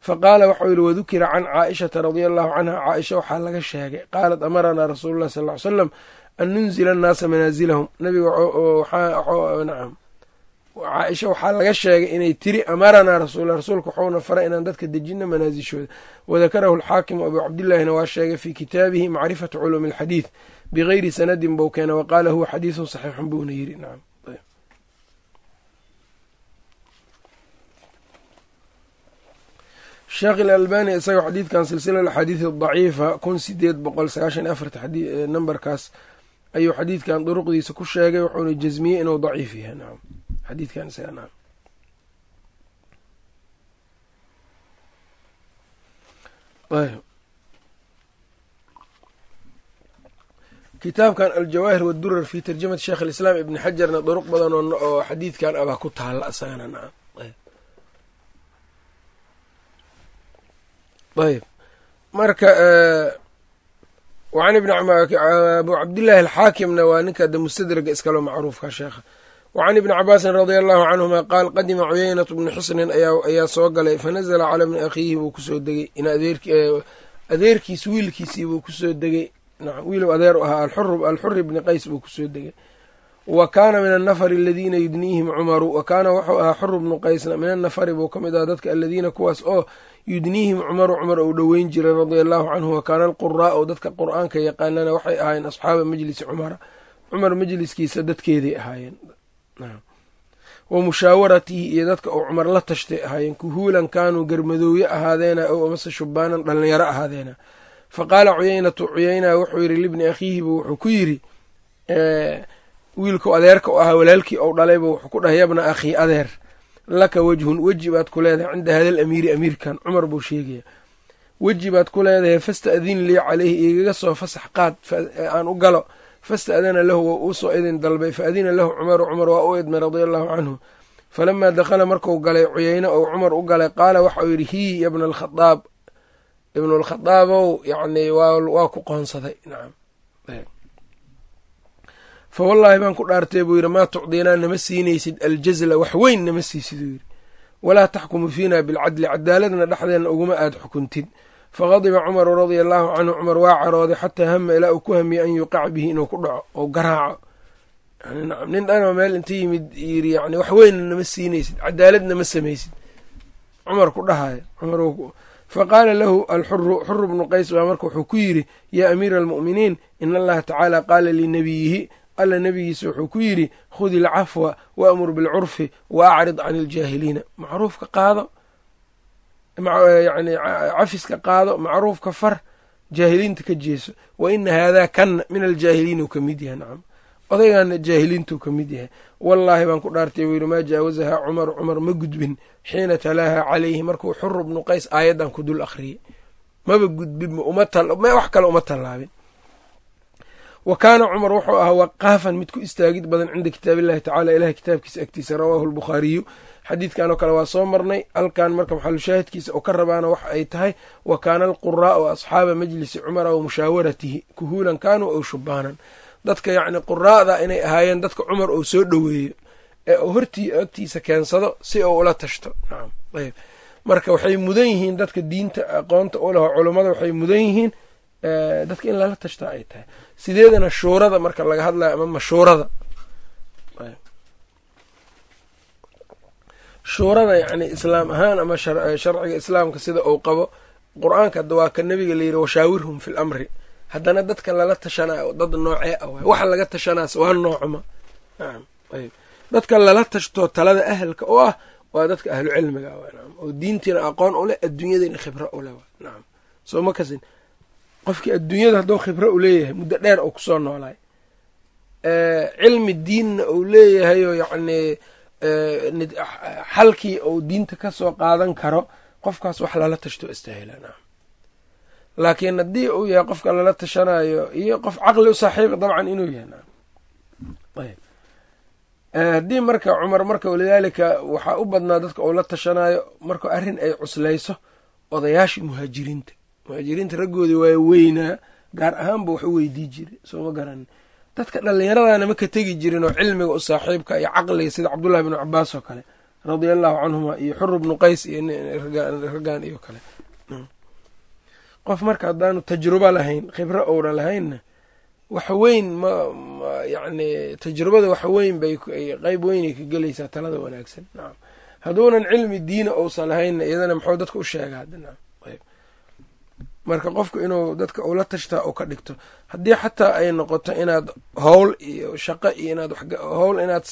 faqaala waxau yidhi wadukira can caaishata radia allahu canha. Caaisha waxaa laga sheegay qaalat amaranaa rasuulu llahi sal ly slam an nunzila annaasa manaasilahum nabiga caaisha waxaa laga sheegay inay tiri amaranaa rasuul rasuulka waxuuna faray inaan dadka dejino manaasishooda wadakarahu alxaakimu abuu cabdillaahina waa sheegay fii kitaabihi macrifatu culuumi alxadiid bigayri sanadin bou keena waqaala huwa xadiisun saxiixun buuna yiri nacam sheekh ilalbani isaga xadiidkan silsila axaadiid daciifa kun sideed boqol sagaashan iyo afarta nambarkaas ayuu xadiidkan duruqdiisa ku sheegay wuxuuna jasmiyey inuu daciif yahay. Nacam xadiidkan isaga ayb. Kitaabkan aljawaahir wadurar fi tarjamati sheekh alislaam ibni xajarna duruq badan oo xadiidkan abaa ku taala isagana nacam ayb marka wacan ibni abu cabdillaahi alxaakimna waa ninka de mustadraga iskalo macruufka sheekha wacan ibni cabaasin radia allahu canhuma qaal qadima cuyeynatu bni xusnin ayaa soo galay fanazla calaa bni akhiihi buu ku soo degey adeerkiis wiilkiisii buu ku soo degey wiilow adeer u ahaa alxuri bni qays buu ku soo degey wa kaana min annafari aladiina yudniihim cumaru wa kaana wuxuu ahaa xuru bnu qaysna min annafari buu ka mid ahaa dadka aladiina kuwaas oo yudniihim cumaru cumar ou dhoweyn jiray radia allahu canhu wa kaana alquraa'u dadka qur'aanka yaqaanana waxay ahaayeen asxaaba majlisi cumara cumar majliskiisa dadkeeday ahaayeen. Wa mushaawaratihi iyo dadka uu cumar la tashtay ahaayeen kuhuulan kaanuu garmadooye ahaadeena ow amase shubaanan dhallinyaro ahaadeena. Fa qaala cuyeynatu cuyeyna wuxuu yidhi libni akhiihibu wuxuu ku yidhi wiilku adeerka u ahaa walaalkii ou dhalayba wuxuu ku dhahay yabna akhii adeer laka wejhun weji baad ku leedahay cinda hada alamiiri amiirkan cumar buu sheegaya. Weji baad ku leedahay fasta'din lii caleyhi igaga soo fasax qaad aan u galo fasta'dana lahu waa uu soo idin dalbay fa adina lahu cumaru cumar waa u idmay radia allahu canhu. Falamaa dakhala marku galay cuyeyne ou cumar u galay qaala waxa uu yidhi hii ya bna alkhadaab ibnu alkhadaabow yacni waa ku qoonsaday. Nacam fa wallaahi baan ku dhaartay buu yidhi maa tucdiinaa nama siinaysid aljazla wax weyn nama siisid uu yidhi. Walaa taxkumu fiina bilcadli cadaaladna dhexdeenna uguma aad xukuntid. Faqadiba cumaru radia allaahu canhu cumar waa carooday xataa hama ilaa uu ku hamiyey an yuqac bihi inuu ku dhaco oo garaaco. Nin dhanoo meel inta yimid yidhi yani wax weynna nama siinaysid cadaaladna ma samaysid. Cumar ku dhahaya cumar faqaala lahu alxuru xuru bnu qays baa marka wuxuu ku yidhi yaa amiira almu'miniin in allaha tacaala qaala linabiyihi alla nebigiisa wuxuu ku yidhi khudi alcafwa waamur bilcurfi wa acrid can iljaahiliina macruufka qaado yani cafiska qaado macruufka far jaahiliinta ka jeeso. Wa ina haadaa kanna min aljaahiliin uu ka mid yahay nacam. Odaygaana jaahiliintuu ka mid yahay. Wallaahi baan ku dhaartay buu yidhi maa jaawazahaa cumaru cumar ma gudbin. Xiina talaaha calayhi markuu xuru bnu qays aayaddan ku dul akhriyey maba gudbin wax kale uma tallaabin wa kaana cumar wuxuu ahaa waqaafan mid ku istaagid badan cinda kitaabillahi tacala ilahay kitaabkiisa agtiisa rawaahu albukhaariyu. Xadiidkan oo kale waa soo marnay halkan marka maxalushaahidkiisa oo ka rabaana waxa ay tahay wa kaana alquraa'u asxaaba majlisi cumara wa mushaawaratihi kuhuulan kaanuu ow shubaanan dadka yacni quraa'da inay ahaayeen dadka cumar uu soo dhoweeyo ee uu hortii agtiisa keensado si uu ula tashto. Nacam ayb marka waxay mudan yihiin dadka diinta aqoonta u leho culummada waxay mudan yihiin dadka in lala tashtaa ay tahay sideedana shuurada marka laga hadlayo ama mashuurada. Shuurada yacni islaam ahaan ama sharciga islaamka sida uu qabo qur'aanka hadda waa ka nebiga layidhi washaawirhum fi lamri haddana dadka lala tashanayo dad noocee ah waay. Waxa laga tashanaas waa noocma dadka lala tashtoo talada ahalka u ah waa dadka ahlu cilmiga w nacam oo diintiina aqoon u leh adduunyadiina khibro u leh soo ma kasin qofkii adduunyada hadduu khibro u leeyahay muddo dheer uu ku soo noolaay cilmi diinna uu leeyahayoo yacnii xalkii uu diinta ka soo qaadan karo qofkaas wax lala tashto istahila nacam laakiin haddii uu yahay qofka lala tashanayo iyo qof caqli u saaxiiba dabcan inuu yahay ayb. Haddii marka cumar marka walidaalika waxaa u badnaa dadka uu la tashanayo marka arrin ay cuslayso odayaashii muhaajiriinta muhaajiriinta raggoodii waa weynaa gaar ahaanba wax u weydii jiray soo ma garanin dadka dhallinyaradana ma ka tegi jirin oo cilmiga u saaxiibka iyo caqliga sida cabdullahi bnu cabaas oo kale radia allahu canhuma iyo xuru bnu qays iyo raggaan iyo kale. Qof marka haddaanu tajrubo lahayn khibro ouna lahaynna wax weyn ma yani tajrubada wax weyn bay qeyb weynay ka gelaysaa talada wanaagsan. Nacam hadduunan cilmi diina uusan lahaynna iyadana muxuu dadka u sheegaa marka qofku inuu dadka ula tashtaa oo ka dhigto haddii xataa ay noqoto inaad howl iyo shaqo iyo inaad howl inaad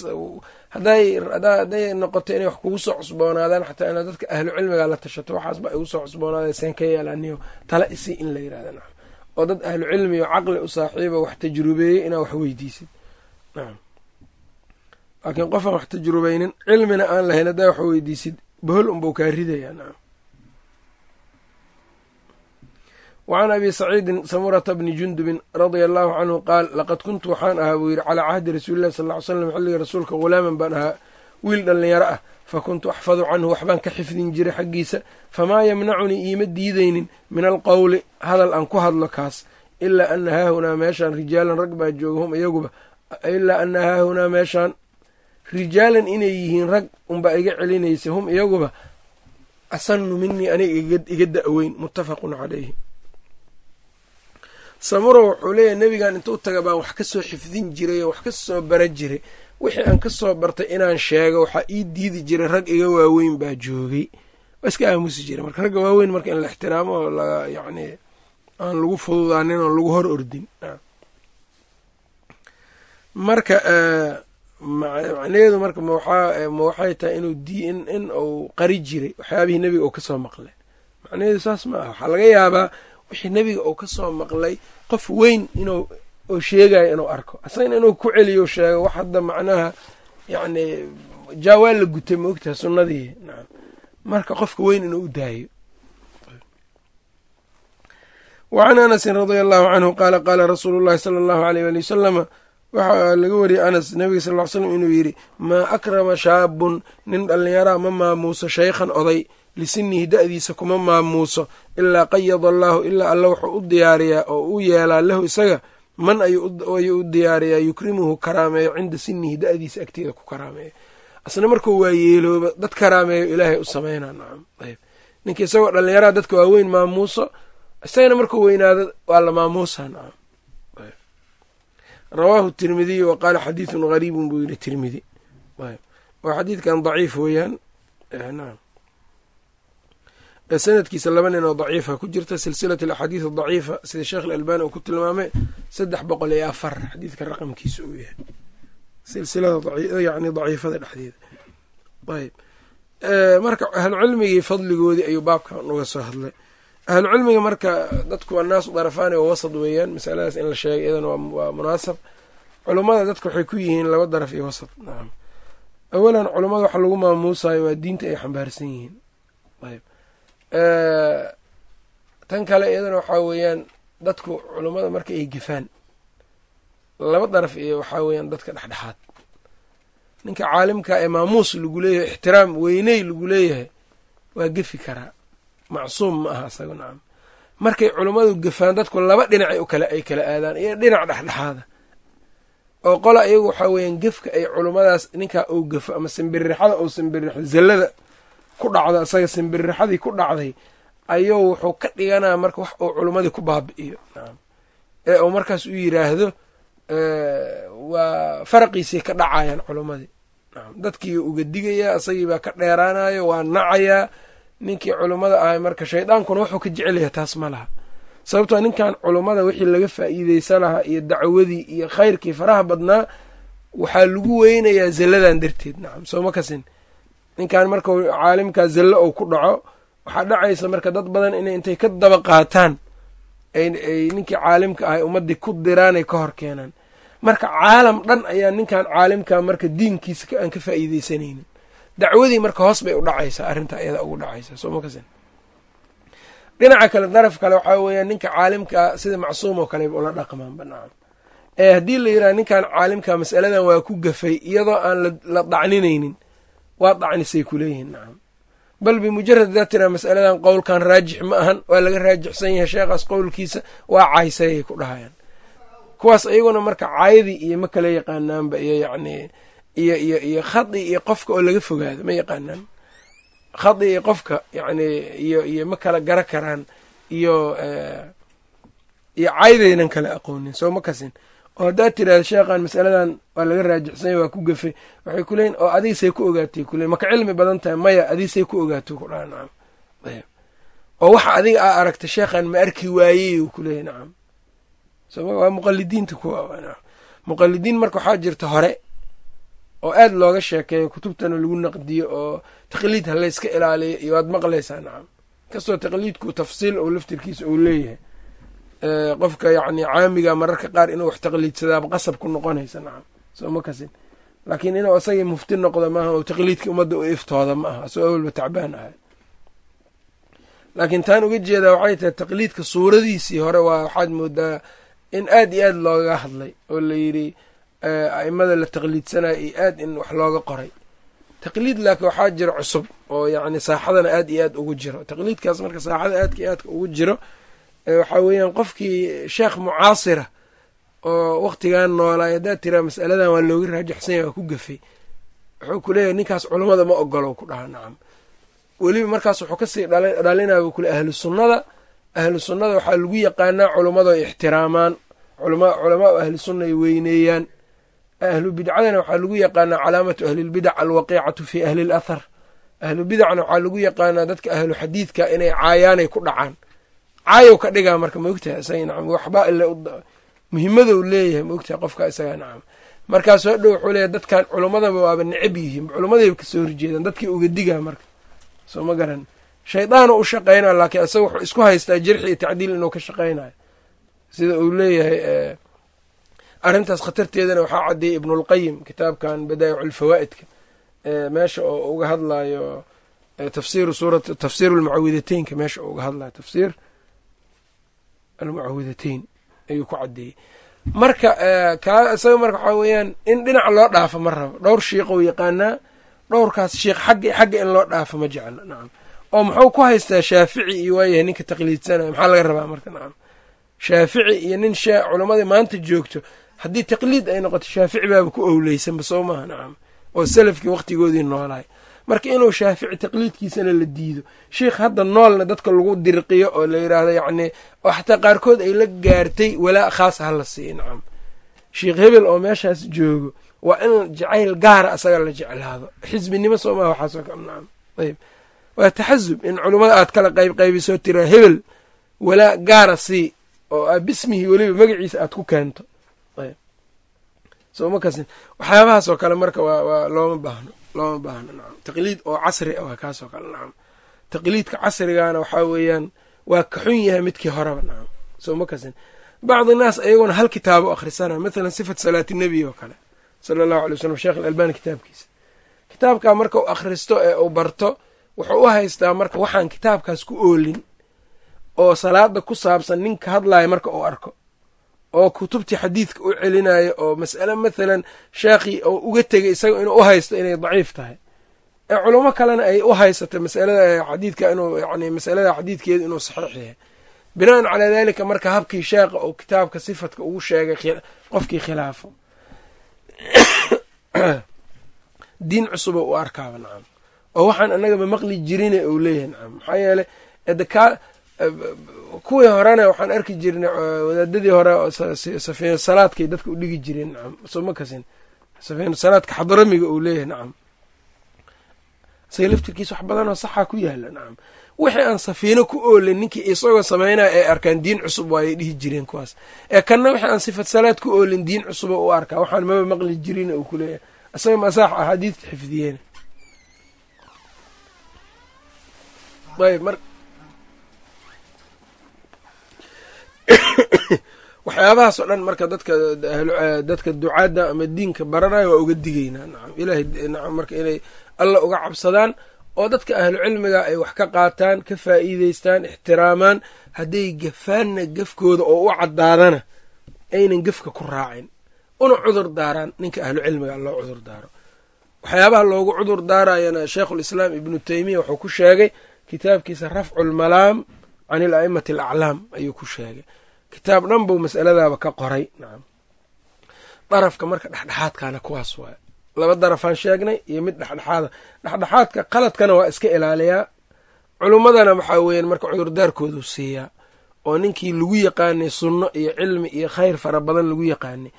hadday noqoto inay wax kugu soo cusboonaadaan xataa inaad dadka ahlu cilmiga la tashato waxaasba ay ugu soo cusboonaada seen ka yeelaaniyo tala isi in la yirahda nacam oo dad ahlu cilmi o caqli u saaxiiba wax tajrubeeyey inaad wax weydiisid. Nacam laakiin qofaan wax tajrubeynin cilmina aan lahayn haddaa wax weydiisid bohol unbuu kaa ridayaa nacam wacan abi saciidin samurata bni jundubin radia allahu canhu qaal laqad kuntu waxaan ahaa buu yidhi calaa cahdi rasuuli llahi sal ly slam xilliga rasuulka ghulaaman baan ahaa wiil dhallinyaro ah fa kuntu axfadu canhu waxbaan ka xifdin jiray xaggiisa famaa yamnacunii iima diideynin min alqowli hadal aan ku hadlo kaas ilaa ana haahunaa meeshaan rijaalan rag baa jooga hum iyaguba ilaa ana haahunaa meeshaan rijaalan inay yihiin rag unbaa iga celinaysa hum iyaguba asanu minii aniga iga da-weyn muttafaqun calayhi samuro wuxuu leeyahay nebigan intuu taga baan wax ka soo xifdin jiray oo wax ka soo bara jiray. Wixii aan ka soo bartay inaan sheego waxaa ii diidi jiray rag iga waaweyn baa joogay. Waa iska aamusi jiray. Marka ragga waaweyn marka in la ixtiraamo oo la yacni aan lagu fududaanin oon lagu hor ordin. Marka macnaheedu marka mwaxaa ma waxay tahay inuu di in in uu qari jiray waxyaabihii nebiga uu ka soo maqlay. Macnaheedu saas ma aha. Waxaa laga yaabaa wixii nebiga uu ka soo maqlay qof weyn inuu oo sheegayo inuu arko. Asagana inuu ku celiyo sheego wax hadda macnaha yacni jaawaa la gutay ma ogtaha sunnadii. Nacam marka qofka weyn inuu u daayo. Wacan anasin radia allahu canhu qaala qaala rasuulu llahi sala allahu aleyh wali wasalama waxaa laga wariyey anas nabiga sal ly slam inuu yidhi maa akrama shaabun nin dhallinyaraa ma maamuuso shaykhan oday lisinihi da-diisa kuma maamuuso ilaa qayada allaahu ilaa alla wuxuu u diyaariyaa oo u yeelaa lahu isaga. Man ayuu u diyaariyaa yukrimuhu karaameeyo cinda sinihi da-diisa agteeda ku karaameeyo. Asna markuu waa yeelooba dad karaameeyo ilaahay u sameynaa nacam ayb ninka isagoo dhallinyaraha dadka waaweyn maamuuso isagana markuu weynaado waa la maamuusaa nacam rawaahu tirmidiy wa qaala xadiidun gariibun buu yidhi tirmidi waa xadiidkan daciif weeyaan nacam sanadkiisa laba nin oo daciifa ku jirta silsilat alaxaadiid adaciifa sida sheekh alalbani uu ku tilmaamay saddex boqol iyo afar xadiidka raqamkiisa uu yahay. Silsilada yani daciifada dhexdeeda. Ayb marka ahlucilmigii fadligoodii ayuu baabkan uga soo hadlay. Ahlucilmiga marka dadku waa naasu darafaani oo wasad weeyaan masaladaas in la sheegay iyadana waa munaasab. Culummada dadka waxay ku yihiin laba daraf iyo wasad. Awalan culummada waxa lagu maamuusayo waa diinta ay xambaarsan yihiin. Ayb tan kale iyadana waxaa weeyaan dadku culummada marka ay gefaan laba daraf iyo waxaa weeyaan dadka dhexdhexaad. Ninka caalimka ee maamuus lagu leeyahay ixtiraam weyney lagu leeyahay waa gefi karaa macsuum ma aha isaga nacam markay culummadu gefaan dadku laba dhinacay u kala ay kala aadaan. Iyo dhinac dhexdhexaada. Oo qola iyagu waxaa weeyaan gefka ay culummadaas ninkaa uu gefo ama simbirixada uu simbirixo zallada ku dhacda isaga simbirixadii ku dhacday ayuu wuxuu ka dhiganaa marka wax uu culummadii ku baabi'iyo ee uu markaas u yiraahdo waa faraqiisay ka dhacayaan culummadii dadkii uga digayaa isagii baa ka dheeraanayo waa nacayaa. Ninkii culummada ahay marka shaydaankuna wuxuu ka jecelyahay taas ma laha. Sababtoo ninkan culummada wixii laga faa'iideysa lahaa iyo dacwadii iyo khayrkii faraha badnaa waxaa lagu weynayaa zalladan darteed. Nacam sooma kasin ninkan markau caalimkaa zallo ou ku dhaco waxaa dhacaysa marka dad badan inay intay ka daba qaataan ay ninkii caalimka ahay ummaddii ku diraanay ka hor keenaan. Marka caalam dhan ayaa ninkan caalimka marka diinkiisa aan ka faa'iideysanaynin dacwadii marka hoos bay u dhacaysaa arrinta iyada ugu dhacaysa sooma kasin? Dhinaca kale daraf kale waxaa weeyaan ninka caalimkaa sida macsuum oo kaleba ula dhaqmaanba nacam ee haddii la yidhaha ninkan caalimka masaladan waa ku gafay iyadoo aan la dacninaynin waa dacnisay kuleeyihiin nacam bal bimujarad hadaa tiraa masaladan qowlkan raajix ma ahan waa laga raajixsan yahay sheekhaas qowlkiisa waa caysayay ku dhahayaan. Kuwaas iyaguna marka caayadii iyo ma kala yaqaanaanba iyo yacni iyo iyo iyo khadi iyo qofka oo laga fogaado ma yaqaanaan. Khadi iyo qofka yacni iyo iyo ma kala gara karaan iyo iyo caydaynan kala aqoonin soo ma kasin oo haddaad tiraahda sheekhan masaladan waa laga raajixsanya waa ku gafay. Waxay ku oo adigsay ku ogaatay ku leeyin maka cilmi badan tahay maya adigsay ku ogaato ku dhaha nacam oo waxa adiga aa aragtay sheekhan ma arki waayey uu ku leeyahy nacam waa muqalidiinta kuwa muqalidiin marka waxaa jirta hore oo aad looga sheekeeyo kutubtana lagu naqdiyo oo taqliid ha layska ilaaliyo iyo waad maqlaysaa nacam inkastoo taqliidku tafsiil ou laftirkiisa uu leeyahay qofka yacni caamiga mararka qaar inuu wax taqliidsadaaba qasab ku noqonaysa nacam. Soo ma kasin. Laakiin inuu isagii mufti noqdo maaha oo taqliidka ummadda u iftooda ma aha asoo awalba tacbaan ahay. Laakiin taan uga jeedaa waxay tahay taqliidka suuradiisii hore waa waxaad moodaa in aad iyo aad looga hadlay oo la yidhi a'imada la taqliidsanayo iyo aad in wax looga qoray. Taqliid laakiin waxaa jiro cusub oo yacni saaxadana aad iyo aad ugu jiro. Taqliidkaas marka saaxada aadka iyo aadka ugu jiro waxaa weeyaan qofkii sheekh mucaasira oo waktigan noolaay haddaad tiraa masaladan waa looga raajixsanya waa ku gafay. Wuxuu ku leeyahay ninkaas culummada ma ogolo ku dhaha nacam weliba markaas wuxuu ka sii dhalinaya kule ahlu sunnada ahlu sunnada waxaa lagu yaqaanaa culummado ixtiraamaan. Culamaau ahli sunna ay weyneeyaan. Ahlu bidcadana waxaa lagu yaqaanaa calaamatu ahlilbidac alwaqiicatu fi ahli l athar. Ahlu bidacna waxaa lagu yaqaanaa dadka ahlu xadiidka inay caayaanay ku dhacaan caayow ka dhigaa marka maogtaha isaga nacam waxba ile muhimadou leeyahay maogtaha qofka isaga nacam markaas soo dhow wuxuu leeyahy dadkan culummadaba waaba necab yihiin culummadayba ka soo horjeedaan dadkii uga digaa marka. Soo ma garan. Shaydaana u shaqaynaya laakiin isaga wuxuu isku haystaa jirxi iyo tacdiil inuu ka shaqaynayo sida uu leeyahay arrintaas khatarteedana waxaa caddeeyey ibnulqayim kitaabkan badaa'icu lfawaa'idka meesha oo uga hadlayo tafsiru suura tafsiir almucawidateynka meesha uga hadlayo tafsiir almucawidateyn ayuu ku caddeeyey marka kaa isaga marka waxaa weeyaan in dhinac loo dhaafo ma rabo. Dhowr shiiqou yaqaanaa dhowrkaas shiikh xagga xagga in loo dhaafo ma jeclo nacam oo muxuu ku haystaa shaafici iyo waayahay ninka taqliidsanaya maxaa laga rabaa marka? Nacam shaafici iyo nin culammadii maanta joogto haddii taqliid ay noqoto shaafici baaba ku owleysanba soo maaha? Nacam oo salafkii wakhtigoodii noolaay marka inuu shaafici taqliidkiisana la diido. Sheikh hadda noolna dadka lagu dirqiyo oo la yidhaahdo yacni oo xataa qaarkood ay la gaartay walaa khaas ha la siiyo nacam sheikh hebel oo meeshaas joogo waa in jacayl gaara asaga la jeclaado. Xisbinimo soo maha waxaasoo kale nacam ayb waa taxasub in culummada aad kala qayb qaybisoo tiraa hebel walaa gaara sii oo a bismihi weliba magaciisa aad ku keento. Ayb soo ma kasin. Waxyaabahaasoo kale marka waa looma baahno looma baahno nacam. Taqliid oo casri ah kaasoo kale nacam. Taqliidka casrigaana waxaa weeyaan waa ka xun yahay midkii horeba nacam. Soo ma bacdi naas ayaguna hal kitaabo akhrisana mathalan sifat salaati nebi oo kale sala allahu alay wasalam sheekh alalbani kitaabkiisa. Kitaabkaa uu akhristo ee uu barto wuxuu u haystaa marka waxaan kitaabkaas ku oolin oo salaada ku saabsan ninka hadlaya marka uu arko oo kutubtii xadiidka u celinayo oo mas'ale mathalan sheekhii oo uga tegay isaga inuu u haysto inay daciif tahay. Ee culamo kalena ay u haysato masalada xadiidka inuu yani masalada xadiidkeedu inuu saxiix yahay. Binaan calaa dalika marka habkii sheekha oo kitaabka sifadka ugu sheegay qofkii khilaafo. Diin cusuba u arkaaba nacam oo waxaan annagaba maqli jirine uu leeyahay nacam maxaa yeeley kuwii horena waxaan arki jirnay wadaadadii hore safiina salaadkay dadka u dhigi jireen nacam soo ma kasin. Safiina salaadka xadramiga uu leeyahay nacam isaga laftirkiisa wax badanoo saxaa ku yaalla nacam wixii aan safiino ku oolin ninkii isagoo samaynaya ay arkaan diin cusub waayay dhihi jireen kuwaas. Ee kanna wixii aan sifat salaad ku oolin diin cusuba u arkaa waxaan maba maqli jirin uu ku leeyahay. Isaga masaax axaadiista xifdiyeen ayb mar waxyaabahaas oo dhan marka dadka dadka ducaadda ama diinka baranayo waa uga digaynaa nacam ilahay nacam marka inay alla uga cabsadaan oo dadka ahlu cilmiga ay wax ka qaataan ka faa'iideystaan ixtiraamaan hadday gafaanna gafkooda oo u caddaadana aynan gefka ku raacin. Una cudur daaraan ninka ahlu cilmiga loo cudur daaro. Waxyaabaha loogu cudur daarayana sheikhulislaam ibnu teymiya wuxuu ku sheegay kitaabkiisa rafcu lmalaam can il alaclaam ayuu ku sheegay kitaab dhan buu masaladaaba ka qoray. Darafka marka dhexdhexaadkana kuwaas waay laba darafaan sheegnay iyo mid dhexdhexaada dhexdhexaadka qaladkana waa iska ilaaliyaa culummadana waxaa weeyaan marka cudurdaarkoodu siiyaa oo ninkii lagu yaqaanay sunno iyo cilmi iyo khayr fara badan lagu yaqaanay.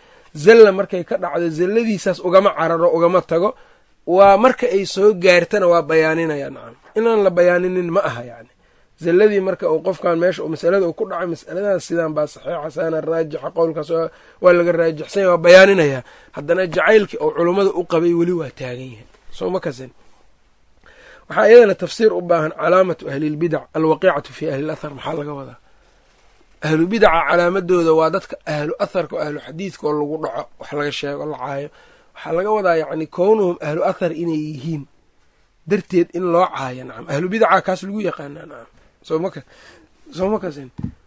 Zalla markay ka dhacdo zalladiisaas ugama cararo ugama tago. Waa marka ay soo gaartana waa bayaaninaya nacam inaan la bayaaninin ma aha yacni zalladii marka uu qofkan meesha masalada uu ku dhacay masaladaas sidan baa saxiixa saana raajixa qowlkaas waa laga raajixsanya waa bayaaninayaa haddana jacaylkii oo culummada u qabay weli waa taagan yahay. Soo ma kasin. Waxaa iyadana tafsiir u baahan calaamatu ahlilbidac alwaqiicatu fi ahli lathar maxaa laga wadaa? Ahlubidaca calaamadooda waa dadka ahlu atharka oo ahlu xadiidka oo lagu dhaco wax laga sheego la caayo. Waxaa laga wadaa yacni kownuhum ahlu athar inay yihiin. Darteed in loo caayo nacam ahlu bidaca kaas lagu yaqaanaa nacam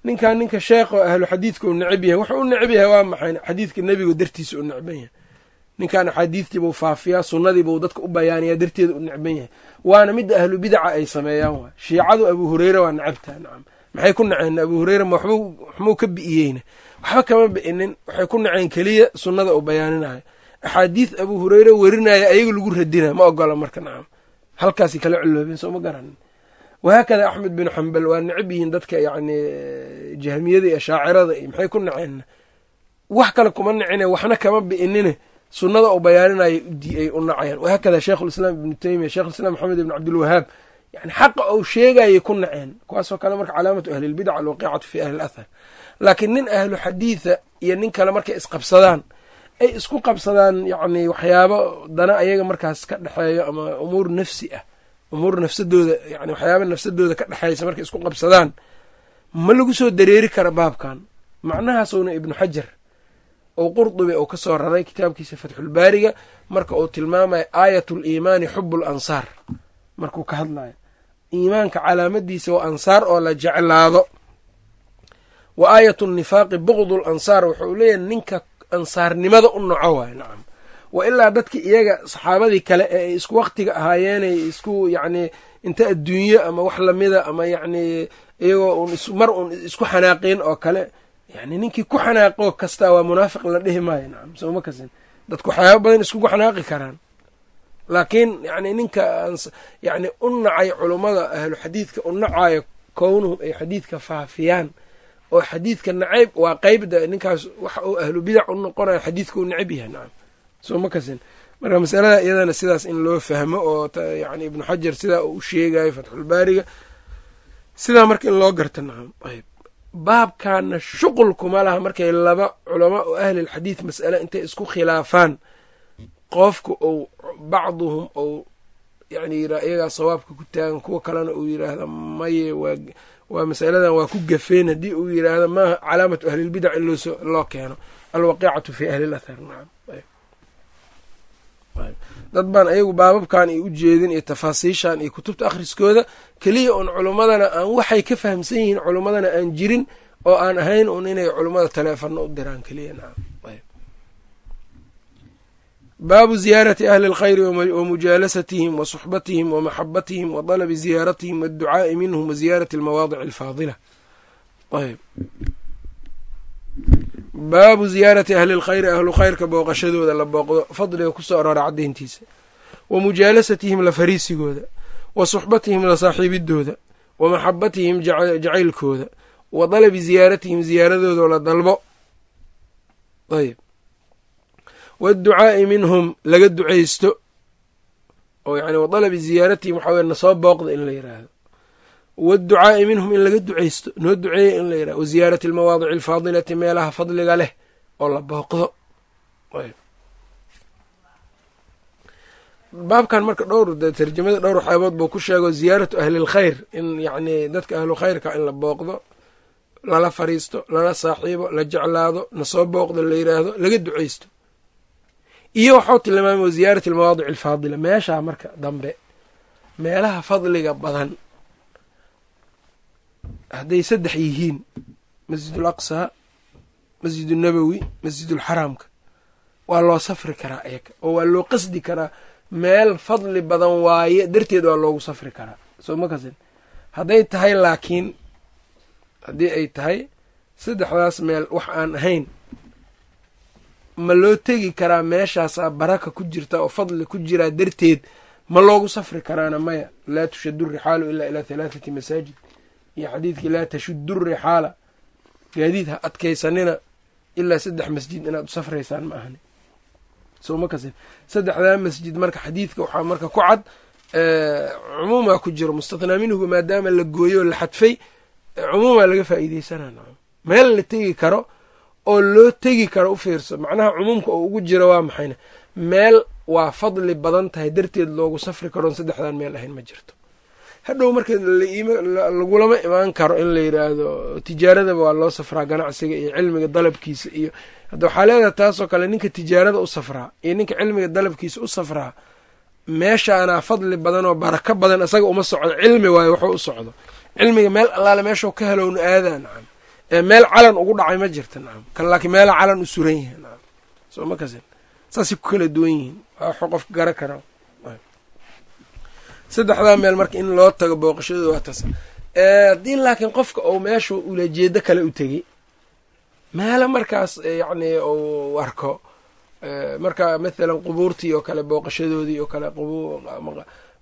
ninkan ninka sheekh oo ahlu xadiidka u necab yahay wuxuu u necab yahay waa maxay? Xadiidka nebiga dartiisa u necban yahay. Ninkan axaadiistiibuu faafiyaa sunnadiibuu dadka u bayaaniyaa darteeda u necban yahay. Waana midda ahlu bidaca ay sameeyaan waay. Shiicadu abu hureyre waa necabtaa nacam maxay ku naceen abu hureyre waxmuu ka bi'iyeyna. Waxba kama bi'inin waxay ku naceen keliya sunnada uu bayaaninayo. Axaadiis abu hureyre werinaya ayaga lagu radina ma ogola marka nacam halkaasi kala culoobeen soo ma garanin wahaakada axmed bin xambal waa necab yihiin dadka yacni jahmiyada iyo ashaacirada iyo maxay ku naceen wax kale kuma nacine waxna kama bi'inine sunnada uu bayaaninayo ay u nacayaan wahaakada sheikhulislaam ibnu teymiya sheikhulislaam maxamed ibn cabdilwahaab yani xaqa uu sheegayay ku naceen kuwaasoo kale marka calaamatu ahlilbidac alwaqiicatu fi ahli lathar laakiin nin ahlu xadiida iyo nin kale markay isqabsadaan ay isku qabsadaan yacni waxyaabo dana ayaga markaas ka dhexeeyo ama umuur nafsi ah umuur nafsadooda yani waxyaaba nafsadooda ka dhexeysa markay isku qabsadaan ma lagu soo dareeri kara baabkan. Macnahaasuna ibnu xajar oo qurdubi uu ka soo raray kitaabkiisa fatxulbaariga marka uu tilmaamayo aayat liimaani xubu lansaar markuu ka hadlayo iimaanka calaamadiisa waa ansaar oo la jeclaado. Wa aayat nifaaqi bugdu lansaar wuxuu leeyahay ninka ansaarnimada u noco waay nacam wa ilaa dadki iyaga saxaabadii kale ee ay isku waktiga ahaayeenay isku yacni inta adduunyo ama wax lamida ama yacni iyagoo un mar uun isku xanaaqeen oo kale. Yani ninkii ku xanaaqoo kastaa waa munaafiq la dhihi maayo nacam sooma kasin. Dadku waxyaaba badan iskugu xanaaqi karaan. Laakiin yani ninka yani u nacay culummada ahlu xadiidka u nacayo kownuhum ay xadiidka faafiyaan oo xadiidka nacayb waa qeybda ninkaas waxa uu ahlu bidac u noqonayo xadiidka u necab yahay nacam soo ma marka masalada iyadana sidaas in loo fahmo oo yani ibnu xajar sidaa uu sheegayo fatxulbaariga sidaa marka in loo garta nacam ayb baabkaana shuqul kuma laha markay laba culamaa oo ahlilxadiid mas'ale intay isku khilaafaan. Qofka ou bacduhum ou yani iyagaa sawaabka ku taagan kuwa kalena uu yiraahda maye waa waa masaladan waa ku gafeen haddii uu yiraahdo maaha calaamatu ahlilbidac in loo keeno. Alwaqiicatu fi ahli lathar nacam dad baan ayagu baababkan ay u jeedin iyo tafaasiishan iyo kutubta akhriskooda. Keliya un culummadana aan waxay ka fahamsan yihiin culummadana aan jirin oo aan ahayn un inay culummada taleefano u diraan keliya baabu ziyaarati ahli اlkhayri wa mujaalasatihim wa suxbatihim wa maxabatihim wa dalabi ziyaaratihim waadducaa'i minhum wa ziyaarati almawaadic alfaadila baabu ziyaarati ahli lkhayri ahlu khayrka booqashadooda la booqdo fadliga ku soo aroora caddayntiisa wa mujaalasatihim la fariisigooda wa suxbatihim la saaxiibidooda wa maxabatihim jacaylkooda wa dalabi ziyaaratihim ziyaaradooda la dalbo. Ayb waadducaa'i minhum laga ducaysto oo yani wa dalabi ziyaaratihim waxaa weye nasoo booqda in la yiraahdo waadducaa'i minhum in laga ducaysto noo duceeya in la yiraahdo wa ziyaarati almawaadici alfaadilati meelaha fadliga leh oo la booqdo baabkan marka dhowr tarjamada dhowr waxyaabood buu ku sheego ziyaaratu ahli lkhayr in yacni dadka ahlu khayrka in la booqdo lala fariisto lala saaxiibo la jeclaado nasoo booqdo la yiraahdo laga ducaysto iyo waxuu tilmaamay wa ziyaarati almawaadici alfaadila meeshaa marka dambe meelaha fadliga badan hadday saddex yihiin masjid ul aqsaa masjid unabowi masjid ulxaraamka waa loo safri karaa eeka oo waa loo qasdi karaa. Meel fadli badan waaye darteed waa loogu safri karaa. Soo ma kasin? Hadday tahay laakiin haddii ay tahay saddexdaas meel wax aan ahayn ma loo tegi karaa meeshaasaa baraka ku jirta oo fadli ku jiraa darteed ma loogu safri karaana maya. Laa tushadu rixaalu ilaa ilaa halaathati masaajid iyo xadiidkii laa tashudu rixaala gaadiid ha adkaysanina ilaa saddex masjid inaad u safraysaan ma ahani. Soma kasin saddexdaa masjid marka xadiidka waxaa marka ku cad cumuumaa ku jiro mustathnaa minhuga maadaama la gooyo oo la xadfay cumuumaa laga faa'iideysanaa meel la tegi karo oo loo tegi karo u fiirso macnaha cumuumka oo ugu jiro waa maxayna? Meel waa fadli badan tahay darteed loogu safri karoon saddexdan meel ahayn ma jirto hadhow marka lagulama imaan karo in la yidhaahdo tijaaradaba waa loo safraa ganacsiga iyo cilmiga dalabkiisa iyo hadda waxaa leedahay taasoo kale ninka tijaarada u safraa iyo ninka cilmiga dalabkiisa u safraa meeshaanaa fadli badan oo barako badan isaga uma socdo cilmi waayo wuxuu u socdo. Cilmiga meel allaale meeshuu ka helowna aadaa nacam ee meel calan ugu dhacay ma jirta nacam kan laakiin meela calan u suran yahay nacam soo ma saasay ku kala duwan yihiin. Waa qofka gara kara saddexdaa meel marka in loo tago booqashadooda waa tas haddii laakiin qofka uu meeshu ulajeedo kale u tegey meelo markaas yacni uu arko marka mathalan qubuurtii oo kale booqashadoodii oo kale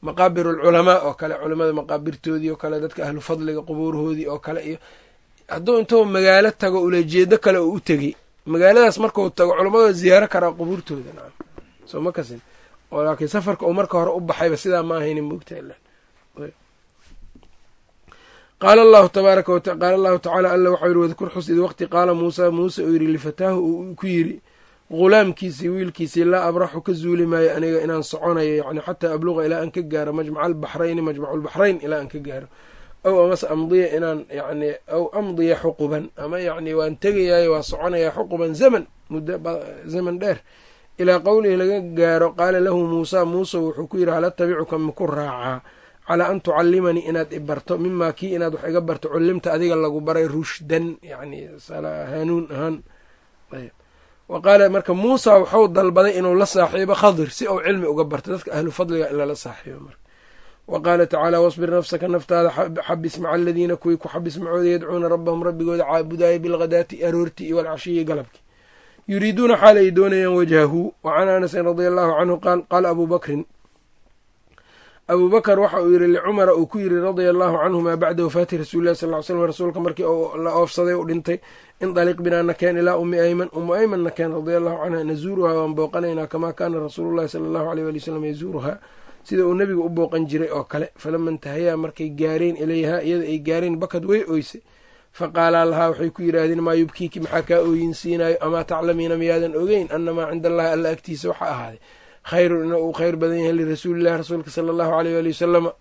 maqaabir alculamaa oo kale culamada maqaabirtoodii oo kale dadka ahlu fadliga qubuurahoodii oo kale iyo hadduu intuu magaalo tago ulajeedo kale uu u tegey magaaladaas markuu tago culamadooda ziyaaro karaa qubuurtooda nacam soo ma kasin oo safarka uu marka hore u baxayba sidaa ma ahaynin moogta qaala allahu tabaaraka qaala allahu tacaala alla waxau yidhi wadkur xus id waqti qaala muusaa muuse uu yidhi lifataahu uu ku yidhi ghulaamkiisii wiilkiisii laa abraxu ka zuuli maayo aniga inaan soconayo yacni xataa abluqa ilaa aan ka gaaro majmaca albaxrayni majmaculbaxrayn ilaa aan ka gaaro. Aw amase amdiya inaan yani aw amdiya xuquban ama yacni waan tegayaayo waa soconayaa xuquban zaman muddo zaman dheer ilaa qowlihi laga gaaro qaala lahu muusaa muuse wuxuu ku yidhi hal atabicuka maku raacaa calaa an tucalimanii inaad ibarto mimaa kii inaad wax iga barto cullimta adiga lagu baray rushdan yani hanuun ahaan. Wa qaala marka muusa wuxuu dalbaday inuu la saaxiibo khadir si uu cilmi uga barto dadka ahlu fadliga in lala saaxiibo marka. Wa qaala tacaala wasbir nafsaka naftaada xabis maca aladiina kuwii ku xabis macooda yadcuuna rabbahum rabbigooda caabudaaya bilghadaati aroorti iyo walcashiyi galabki yuriiduuna xaal ay doonayaan wajhahu wa can anasin radia allahu canhu qaal qaala abuu bakrin abuu bakr waxa uu yidhi licumara uu ku yidhi radia allahu canhu maa bacda wafaati rasuuli lah sal l slm rasuulka markii la oofsaday u dhintay indaliq binaa nakeen ilaa ummi ayman ummu ayman nakeen radia allahu canha nazuuruhaa waan booqanaynaa kamaa kaana rasuulu llahi sala allahu aleyh wali wsalam yazuuruhaa. Sida uu nebiga u booqan jiray oo kale falama intahayaa markay gaareen ilayhaa iyada ay gaareen bakad way oysay faqaalaa lahaa waxay ku yidhaahdeen maa yubkiiki maxaa kaa ooyin siinaayo? Amaa taclamiina miyaadan ogeyn? Anamaa cinda allahi alla agtiisa waxa ahaaday. Khayrun ina uu khayr badan yahay lirasuulillahi rasuulka sala allahu aleyh waali wasalama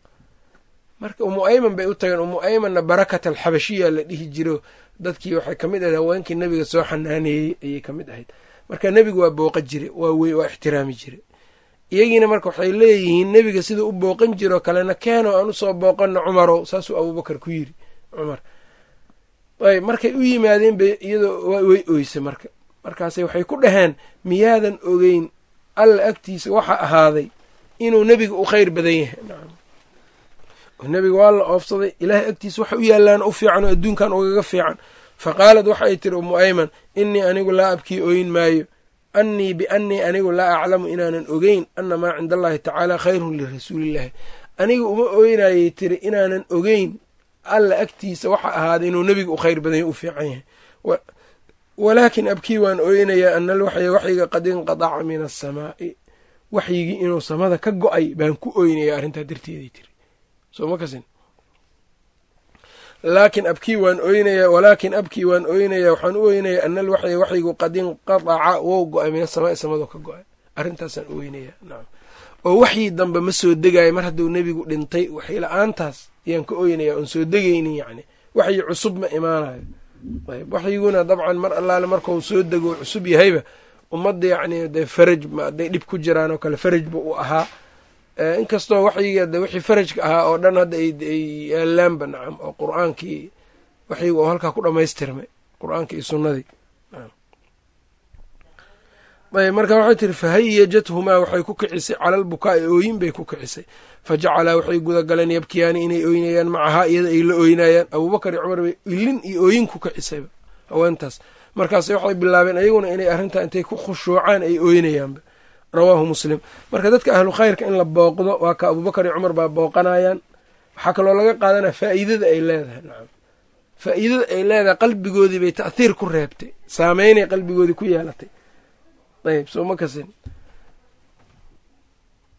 marka umu ayman bay u tageen umu aymanna barakat alxabashiya la dhihi jiro. Dadkii waxay ka mid ahayd haweenkii nebiga soo xanaaneeyey ayay ka mid ahayd. Marka nebigu waa booqan jire waa wey waa ixtiraami jire. Iyagiina marka waxay leeyihiin nebiga sida u booqan jiroo kalena keeno aan u soo booqana cumarow saasuu abuubakar ku yiri cumar ayb markay u yimaadeen bay iyadoo way oysa marka. Markaase waxay ku dhaheen miyaadan ogeyn alla agtiisa waxa ahaaday inuu nebiga u khayr badan yahay. Nebiga waa la oofsaday ilaahay agtiisa waxa u yaalaan u fiican oo adduunkan ugaga fiican. Fa qaalad waxay tiri umu ayman innii anigu laa abkii oyn maayo. Annii biannii anigu laa aclamu inaanan ogeyn ana maa cinda allahi tacaala khayrun lirasuuliillaahi aniga uma oynayay tiri inaanan ogeyn alla agtiisa waxa ahaaday inuu nebiga u khayr badan yahy u fiican yahay. Walaakin abkii waan oynayaa ana alwaxya waxyiga qad inqadaca min asamaa'i waxyigii inuu samada ka go'ay baan ku oynaya arrintaa darteeday tiri. Soo ma kasin? Laakin abkii waan oynayaa walaakin abkii waan oynayaa waxaan u oynayaa ana alwaxya waxyigu qad inqadaca wou go'ay min asamaa'i samadu ka go'ay. Arrintaasaan oynayaa nacam oo waxyii dambe ma soo degayo mar hadduu nebigu dhintay waxay la'aantaas ayaan ka oynaya oon soo degaynin yacni. Waxyi cusub ma imaanayo. Ayb waxyiguna dabcan mar allaale markau soo dego cusub yahayba ummadda yacni dee faraj hadday dhib ku jiraan oo kale faraj ba u ahaa. Inkastoo waxyiga de wixii farajka ahaa oo dhan hadda ay yaalaanba nacam oo qur'aankii waxyiga oo halkaa ku dhammaystirmay qur'aankii iyo sunnadii ayb marka waxay tiri fahayajathumaa waxay ku kicisay calal bukaa'i ooyin bay ku kicisay. Fa jacalaa waxay gudagaleen yabkiyaani inay ooynayaan macahaa iyada ay la ooynayaan abuubakar iyo cumar bay ilin iyo ooyin ku kicisayba haweentaas markaase waxay bilaabeen ayaguna inay arrintaa intay ku khushuucaan ay ooynayaanba rawaahu muslim. Marka dadka ahlu khayrka in la booqdo waa ka abuubakar iyo cumar baa booqanayaan. Waxaa kaloo laga qaadanaya faa'iidada ay leedahay nacam faa'iidada ay leedahay qalbigoodii bay ta'hiir ku reebtay. Saameynay qalbigoodii ku yeelatay ayb soo ma kasin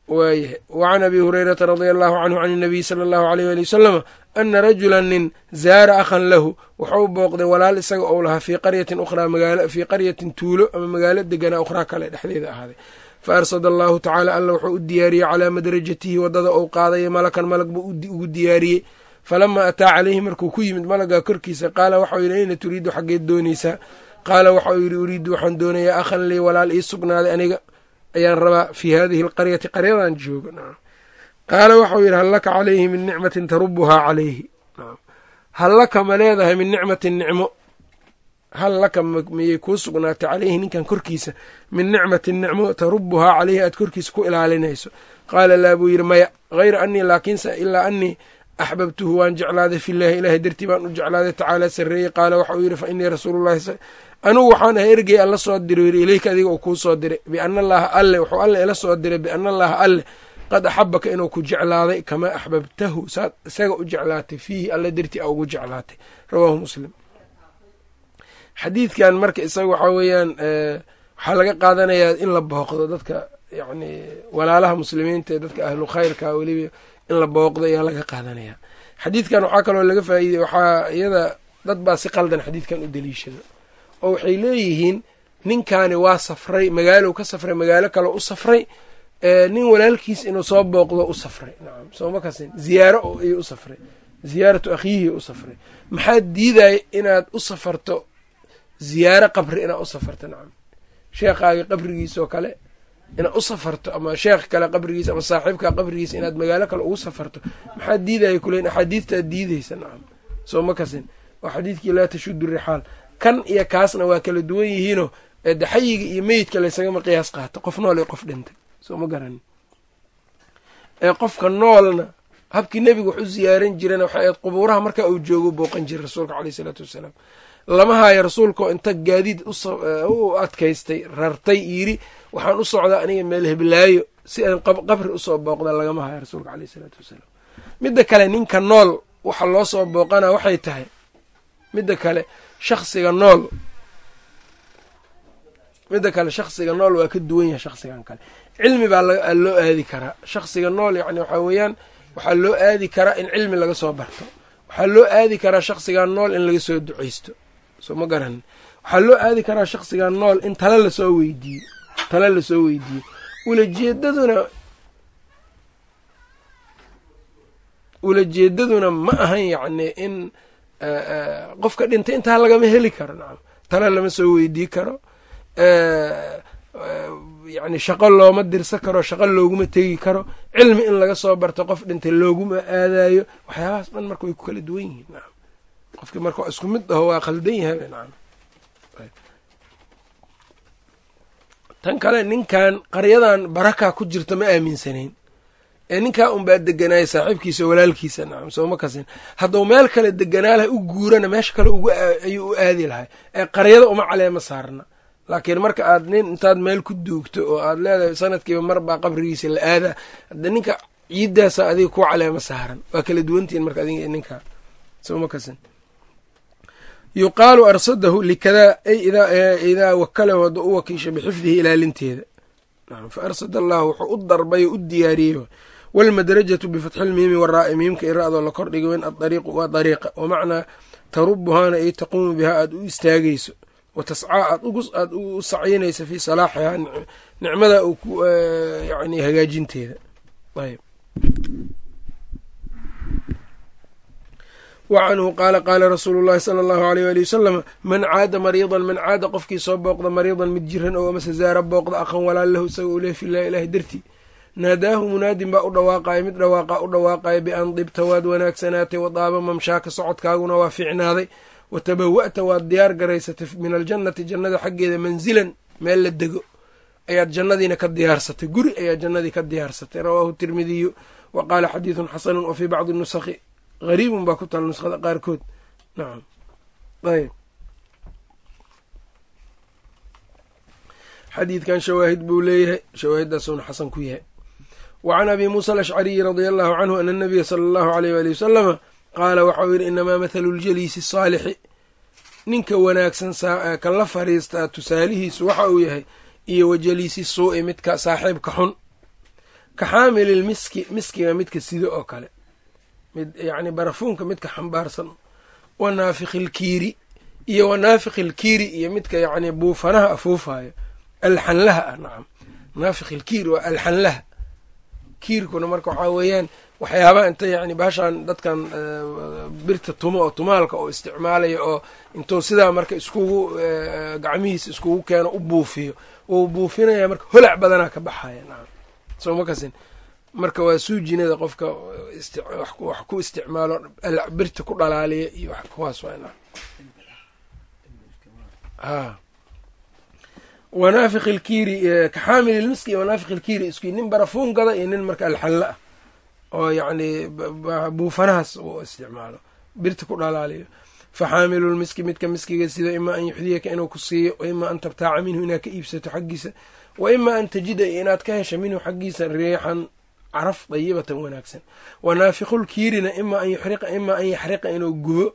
waayahay wacan abi hurayrata radia allahu canhu can inabiy sala allahu aleyh wali wasalama ana rajulan nin zaara akhan lahu wuxuu booqday walaal isaga ou lahaa fii qaryatin ukhraa magaalo fii qaryatin tuulo ama magaalo deganaa ukhraa kale dhexdeeda ahaaday fa arsada allahu tacaala alla wuxuu u diyaariyey calaa madrajatihi waddada ou qaadaya malakan malag buu ugu diyaariyey falamaa ataa caleyhi markuu ku yimid malaggaa korkiisa qaala waxau yidhi ayna turiidu xaggeed doonaysaa qaala waxau yidhi uriidu waxaan doonayaa akhan lii walaal ii sugnaaday aniga ayaan rabaa fii haadihi alqaryati qaryadan jooga qaala waxau yidhi hal calayhi min nicmatin tarubuhaa calayhi hal laka ma leedahay min nicmatin nicmo hal laka miyay kuu sugnaatay caleyhi ninkan korkiisa min nicmatin nicmo tarubuhaa caleyhi aad korkiisa ku ilaalinayso qaala laa buu yidhi maya hayra anii laakiinse ilaa anii axbabtuhu waan jeclaaday filaahi ilaahay dartii baan u jeclaaday tacaala sarreeyey qaala waxauu yidhi fa inii rasuulullahi anugu waxaan ahay ergey alla soo diray yidhi ileyka adiga uu kuu soo diray. Biana allaaha alle wuxuu alle ila soo diray. Biana allaaha alle qad axabaka inuu ku jeclaaday kamaa axbabtahu saad isaga u jeclaatay fiihi alle dartii a ugu jeclaatay. Rawaahu muslim. Xadiidkan marka isaga waxaa weeyaan waxaa laga qaadanayaa in la booqdo dadka yacni walaalaha muslimiinta ee dadka ahlu khayrka weliba in la booqdo ayaa laga qaadanaya. Xadiidkan waxaa kaloo laga faa'iidey waxaa iyada dad baa si qaldan xadiidkan u daliishado oo waxay leeyihiin ninkaani waa safray magaalow ka safray magaalo kaleo u safray nin walaalkiis inuu soo booqdo u safray. Nacam sooma kasin. Ziyaaro ayuu u safray. Ziyaaratu akhiihi u safray. Maxaa diidaya inaad u safarto? Ziyaaro qabri inaad u safarto nacam sheekhaagii qabrigiisoo kale inaad u safarto ama sheekh kale qabrigiisa ama saaxiibka qabrigiisa inaad magaalo kale ugu safarto. Maxaa diidaya kuleyn? Axaadiidtaad diideysa nacam soo ma kasin. Waa xadiidkii laa tashudu rixaal kan iyo kaasna waa kala duwan yihiinoo de xayiga iyo meydka laysagama qiyaas qaato. Qof nool iyo qof dhintay. Soo ma garanin ee qofka noolna habkii nebiga wax u ziyaaran jirana waxay ahayd qubuuraha marka uu joogo booqan jira rasuulka caleyh isalaatu wassalaam lama haayo rasuulkaoo inta gaadiid u adkaystay rartay yidhi waxaan u socdaa aniga meel heblaayo si aan qabri u soo booqda lagama hayo rasuulka caleyh isalaatu wassalaam midda kale ninka nool waxa loo soo booqana waxay tahay midda kale shaksiga nool. Midda kale shaksiga nool waa ka duwan yahay shaksigan kale. Cilmi baa loo aadi karaa. Shaksiga nool yacni waxaa weeyaan waxaa loo aadi karaa in cilmi laga soo barto. Waxaa loo aadi karaa shaksigan nool in laga soo duceysto soo ma garanin waxaa loo aadi karaa shaksigan nool in tale la soo weydiiyo. Tale la soo weydiiyo. Ulajeedaduna ulajeedaduna ma ahan yacni in qofka dhintay intaa lagama heli karo nacam tale lama soo weydii karo. Yacni shaqo looma dirsan karo shaqo looguma tegi karo. Cilmi in laga soo barto qof dhintay looguma aadayo waxyaabahaas dhan marka way ku kala duwan yihiin nacam qofkii marka isku mid aho waa khaldan yahay nacam tan kale ninkan qaryadan barakaa ku jirta ma aaminsanayn ee ninkaa unbaa deganaayo saaxiibkiisa walaalkiisa nacam kasin. Hadduu meel kale deganaa lahay u guurana meesha kale ayuu u aadi lahay. Ee qaryada uma caleema saarna. Laakiin marka aad nin intaad meel ku duugto oo aad leedahay sanadkiiba mar baa qabrigiisa la aadaa hadde ninka ciiddaasa adiga ku caleema saaran. Waa kala duwantihin marka adiga ninkaa. Sooma kasin. Yuqaalu arsadahu likadaa ay idaa wakalahu hadduu u wakiisha bixifdihi ilaalinteeda. Fa arsada allahu wuxuu u darbay oo u diyaariyey wاlmadrajatu bifatxi lmiimi waraa'i miimka iraadoo la kordhiga wen aariiqu waa dariiqa wamacnaa tarubuhaana ay taquumu bihaa aad u istaagayso wa tascaa aad u sacyinaysa fii salaaxihaa nicmada yani hagaajinteeda ayb wa canhu qaala qaala rasuulu llahi sala allahu aleyh waali wasalama man caada mariidan man caada qofkii soo booqda mariidan mid jiran oo amase zaara booqda aqan walaal lahu isaga u leh filah ilahi dartii naadaahu munaadin baa u dhawaaqaya mid dhawaaqa u dhawaaqaya bian dibta waad wanaagsanaatay wadaaba mamshaaka socodkaaguna waa fiicnaaday wa tabawa'ta waad diyaar garaysatay min aljannati jannada xaggeeda manzilan meel la dego ayaad jannadiina ka diyaarsatay guri ayaad jannadii ka diyaarsatay rawaahu tirmidiyu wa qaala xadiidun xasanun wa fii bacdi nusakhi gariibun baa ku tala nuskhada qaarkood nacam ayb xadiidkan shawaahid buu leeyahay shawaahiddaasuuna xasan ku yahay wa can abi muusa alashcariyi radia allahu canhu ana anabiya sala allahu aleyh waali wasalama qaala waxau yidhi inamaa mathalu ljaliisi saalixi ninka wanaagsan kan la fariistaa tusaalihiisu waxa uu yahay iyo wajaliisi suu'i midka saaxiibka xun ka xaamilil miski miskiga midka sido oo kale mid yacni barafuunka midka xambaarsan wa naafikhilkiiri iyo wa naafikhilkiiri iyo midka yacni buufanaha afuufayo alxanlaha ah nacam naafikhilkiiri waa alxanlaha kiirkuna marka waxaa weeyaan waxyaabaha inta yani baashaan dadkan birta tumo oo tumaalka oo isticmaalaya oo intuu sidaa marka iskugu gacmihiisa iskugu keeno u buufiyo. Wuu buufinaya marka holac badanaa ka baxaya nacam soo ma kasin? Marka waa suujinada qofka wax ku isticmaalo birta ku dhalaaliya iyo kuwaas waa nacam a wanaafiq ilkiiri ka xaamil ilmiski iyo wanaafiq ilkiiri isku nin barafuun gada iyo nin marka alxalla ah oo yacni buufanahaas uu isticmaalo birta ku dhalaaliyo. Fa xaamilu lmiski midka miskiga sida ima an yuxdiyaka inuu ku siiyo wa ima an tabtaaca minhu inaad ka iibsato xaggiisa wa ima an tajida inaad ka hesha minhu xaggiisa riixan caraf dayibatan wanaagsan. Wa naafiqulkiirina ima an yuxriqa ima an yaxriqa inuu gubo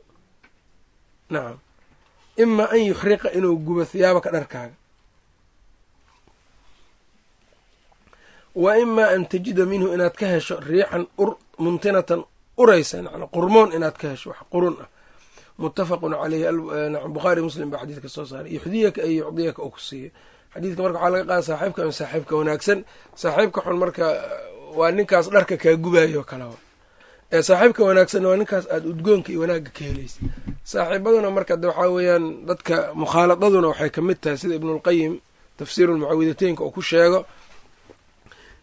nacam ima an yuxriqa inuu gubo hiyaabaka dharkaaga wa imaa an tajida minhu inaad ka hesho riixan ur muntinatan uraysa n qurmoon inaad ka hesho wax qurun ah. Muttafaqun caleyhi bukhaari muslim baa xadiidka soo saaray. Yuxdiyaka ay yucdiyaka oo ku siiya xadiidka marka waxaa laga qaada saaxiibka ama saaxiibka wanaagsan. Saaxiibka xun marka waa ninkaas dharka kaa gubayo kalaba ee saaxiibka wanaagsanna waa ninkaas aada udgoonka iyo wanaagga ka helaysa saaxiibaduna marka de waxaa weeyaan dadka mukhaaladaduna waxay ka mid tahay sida ibnulqayim tafsiiru lmucawidateynka oo ku sheego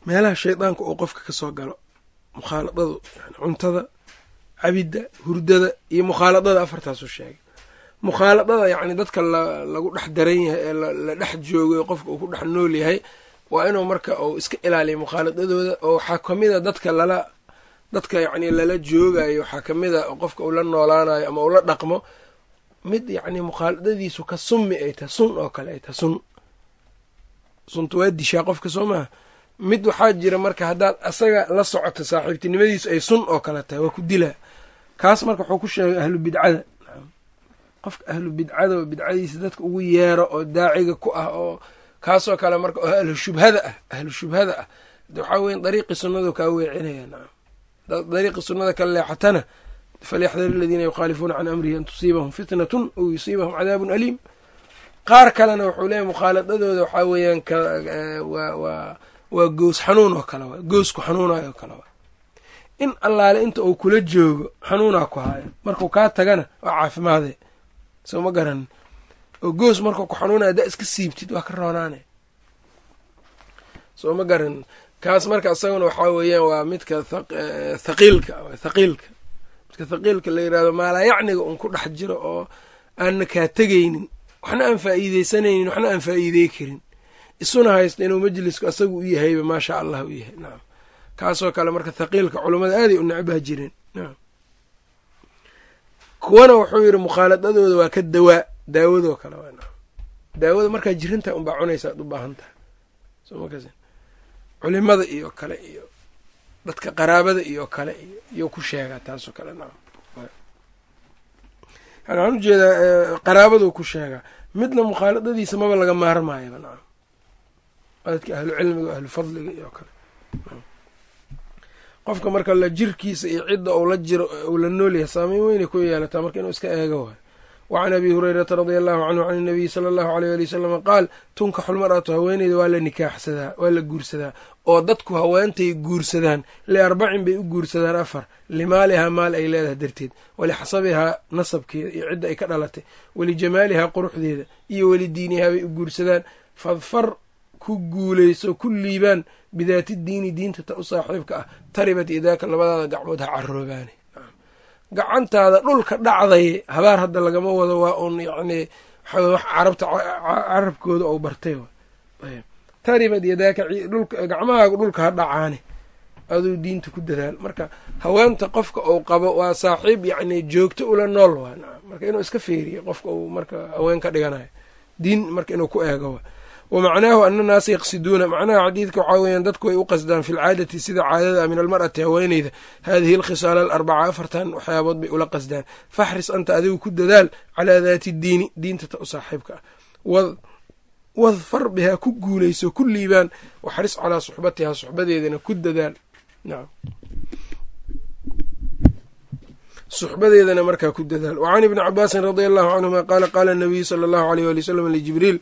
meelaha shaydaanka uu qofka ka soo galo mukhaaladadu cuntada cabidda hurdada iyo mukhaaladada afartaasu sheegay. Mukhaaladada yacni dadka lagu dhex daran yahay ee la dhex joogo qofka uu ku dhex nool yahay waa inuu marka uu iska ilaaliyo mukhaaladadooda oo waxaa kamida dadka lala dadka yacni lala joogayo waxaa ka mid a qofka uu la noolaanayo ama uu la dhaqmo mid yacni mukhaaladadiisu ka summi ay tahay sun oo kale ay tahay sun. Sunta waa dishaa qofka soo maaha mid waxaa jira marka haddaad asaga la socoto saaxiibtinimadiisu ay sun oo kale tahay waa ku dilaa kaas marka wuxuu ku sheegay ahlu bidcada. Qofka ahlu bidcada oo bidcadiisa dadka ugu yeero oo daaciga ku ah oo kaasoo kale marka oo ahlu shubhada ah ahlu shubhada ah. Waxaa weya dariiqii sunnadu kaa weecinaya nacam hadaad dariiqii sunnada ka leexatana falyaxdar aladiina yukhaalifuuna can amrihi an tusiibahum fitnatun aw yusiibahum cadaabun aliim. Qaar kalena wuxuu leeyahy mukhaaladadooda waxaa weeyaan waa waa goos xanuun oo kale waa goosku xanuunayo oo kale waa in allaale inta uu kula joogo xanuunaa ku haayo. Markuu kaa tagana waa caafimaade soo ma garanin oo goos markuu ku xanuunaya haddaa iska siibtid waa ka roonaane. Soo ma garanin kaas marka isaguna waxaa weeyaan waa midka thaqiilka thaqiilka midka thaqiilka la yiraahdo maalayacniga un ku dhex jiro oo aanna kaa tegaynin waxna aan faa'iideysanaynin waxna aan faa'iidey karin isuna haysta inuu majlisku asagu u yahayba maasha allah u yahay. Nacam kaasoo kale marka thaqiilka culummada aaday u necbaa jireen. Nacam kuwana wuxuu yidhi mukhaaladadooda waa ka dawaa daawadoo kale waa nacam daawada markaa jirinta unbaa cunaysa ad u baahan tahay. Soo makas culimada iyo kale iyo dadka qaraabada iyo kale iyo ku sheegaa taasoo kale nacam waxaan u jeedaa qaraabaduu ku sheegaa. Midna mukhaaladadiisa maba laga maarmaayaba nacam dadka ahlu cilmiga iyo kale. Qofka marka la jirkiisa iyo cidda uu la jiro uu la noolyahay saameyn weynay ku yeelataa marka inuu iska eego waayo. Wacan abi hurayrata radia allahu canhu can inabiyi sala allahu aleyh ali wasalama qaal tunkaxu lmar'atu haweeneyda waa la nikaaxsadaa waa la guursadaa oo dadku haweentay guursadaan liarbacin bay u guursadaan afar limaalihaa maal ay leedahay darteed walixasabihaa nasabkeeda iyo cidda ay ka dhalatay walijamaalihaa quruxdeeda iyo welidiinihaa bay u guursadaan fadfar ku guulayso ku liibaan bidaati diini diinta ta u saaxiibka ah. Taribat idaaka labadaada gacmood ha caroobaane gacantaada dhulka dhacday habaar hadda lagama wado waa un yacni wax carabta carabkooda ou bartay. Taribat yadaaka gacmahaagu dhulka ha dhacaane aduu diinta ku dadaal marka haweenta qofka uu qabo waa saaxiib yacni joogto ula nool waa. Marka inuu iska feeriyo qofka uu marka haween ka dhiganayo. Diin marka inuu ku eego wa macnaahu ana naasa yaqsiduuna macnaha xadiidka waxaa weeyaan dadku way u qasdaan fi lcaadati sida caadada min almar'ati haweeneyda. Haadihi alkhisaala alarbaca afartan waxyaabood bay ula qasdaan. Faxris anta adigu ku dadaal calaa daati diini diinta ta u saaxiibka. Ah wadfar bihaa ku guulayso ku liibaan waxris calaa suxbatihaa suxbadeedana ku dadaal. Nacam suxbadeedana markaa ku dadaal. Wa can ibni cabaasin radia allahu canhuma qaala qaala nabiyu sala allahu aleyh wali wsalam lijibriil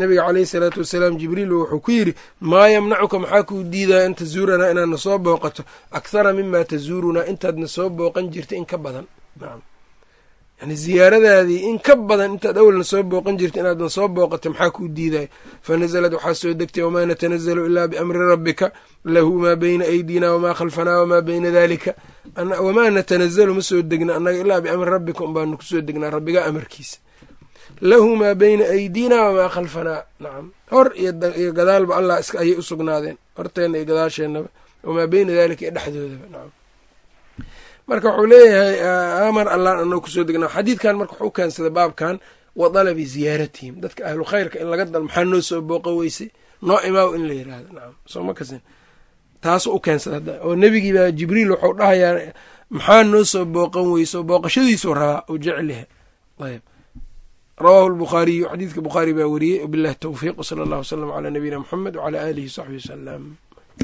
nabiga caleyhi salaatu wasalaam jibriil wuxuu ku yidhi maa yamnacuka maxaa kuu diidaya an tazuuranaa inaad na soo booqato? Akhara mima tazuurunaa intaad na soo booqan jirta in ka badan. Yani ziyaaradaadii in ka badan intaad awalna soo booqan jirta inaadna soo booqato maxaa kuu diidaya fa nasalad waxaa soo degtay wamaa natanazalu ilaa biamri rabbika lahu maa beyna aydina wamaa khalfanaa wamaa beyna dalika wamaa natanazalu ma soo degna annaga ilaa biamri rabbika un baanu ku soo degnaa rabbiga amarkiisa lahu maa beyna aydina wamaa khalfanaa. Nacam hor iyo gadaalba allah iska ayay sugnaadeen. Horteenna iyo gadaasheenaba wamaa beyna dalika iyo dhexdoodaba. Nacam marka wuxuu leeyahay amar allaan anoo ku soo degnaa. Xadiidkan marka wuxuu keensaday baabkan wa dalabi ziyaaratihim. Dadka ahlu khayrka in laga dal maxaa noo soo booqan weysay noo imaaw in la yiraahdo nacam soo ma taasuu u keensada hadda. Oo nebigii baa jibriil wuxuu dhahayaa maxaa noo soo booqan weyso booqashadiisuu rabaa uu jecel yahay. Ayb rawaahu lbukhaariyu xadiidka bukhaari baa weriyey wabillahi towfiiq wsala allah wsalam calaa nabiyina muxamed wcalaa aalihi wsaxbi wasalam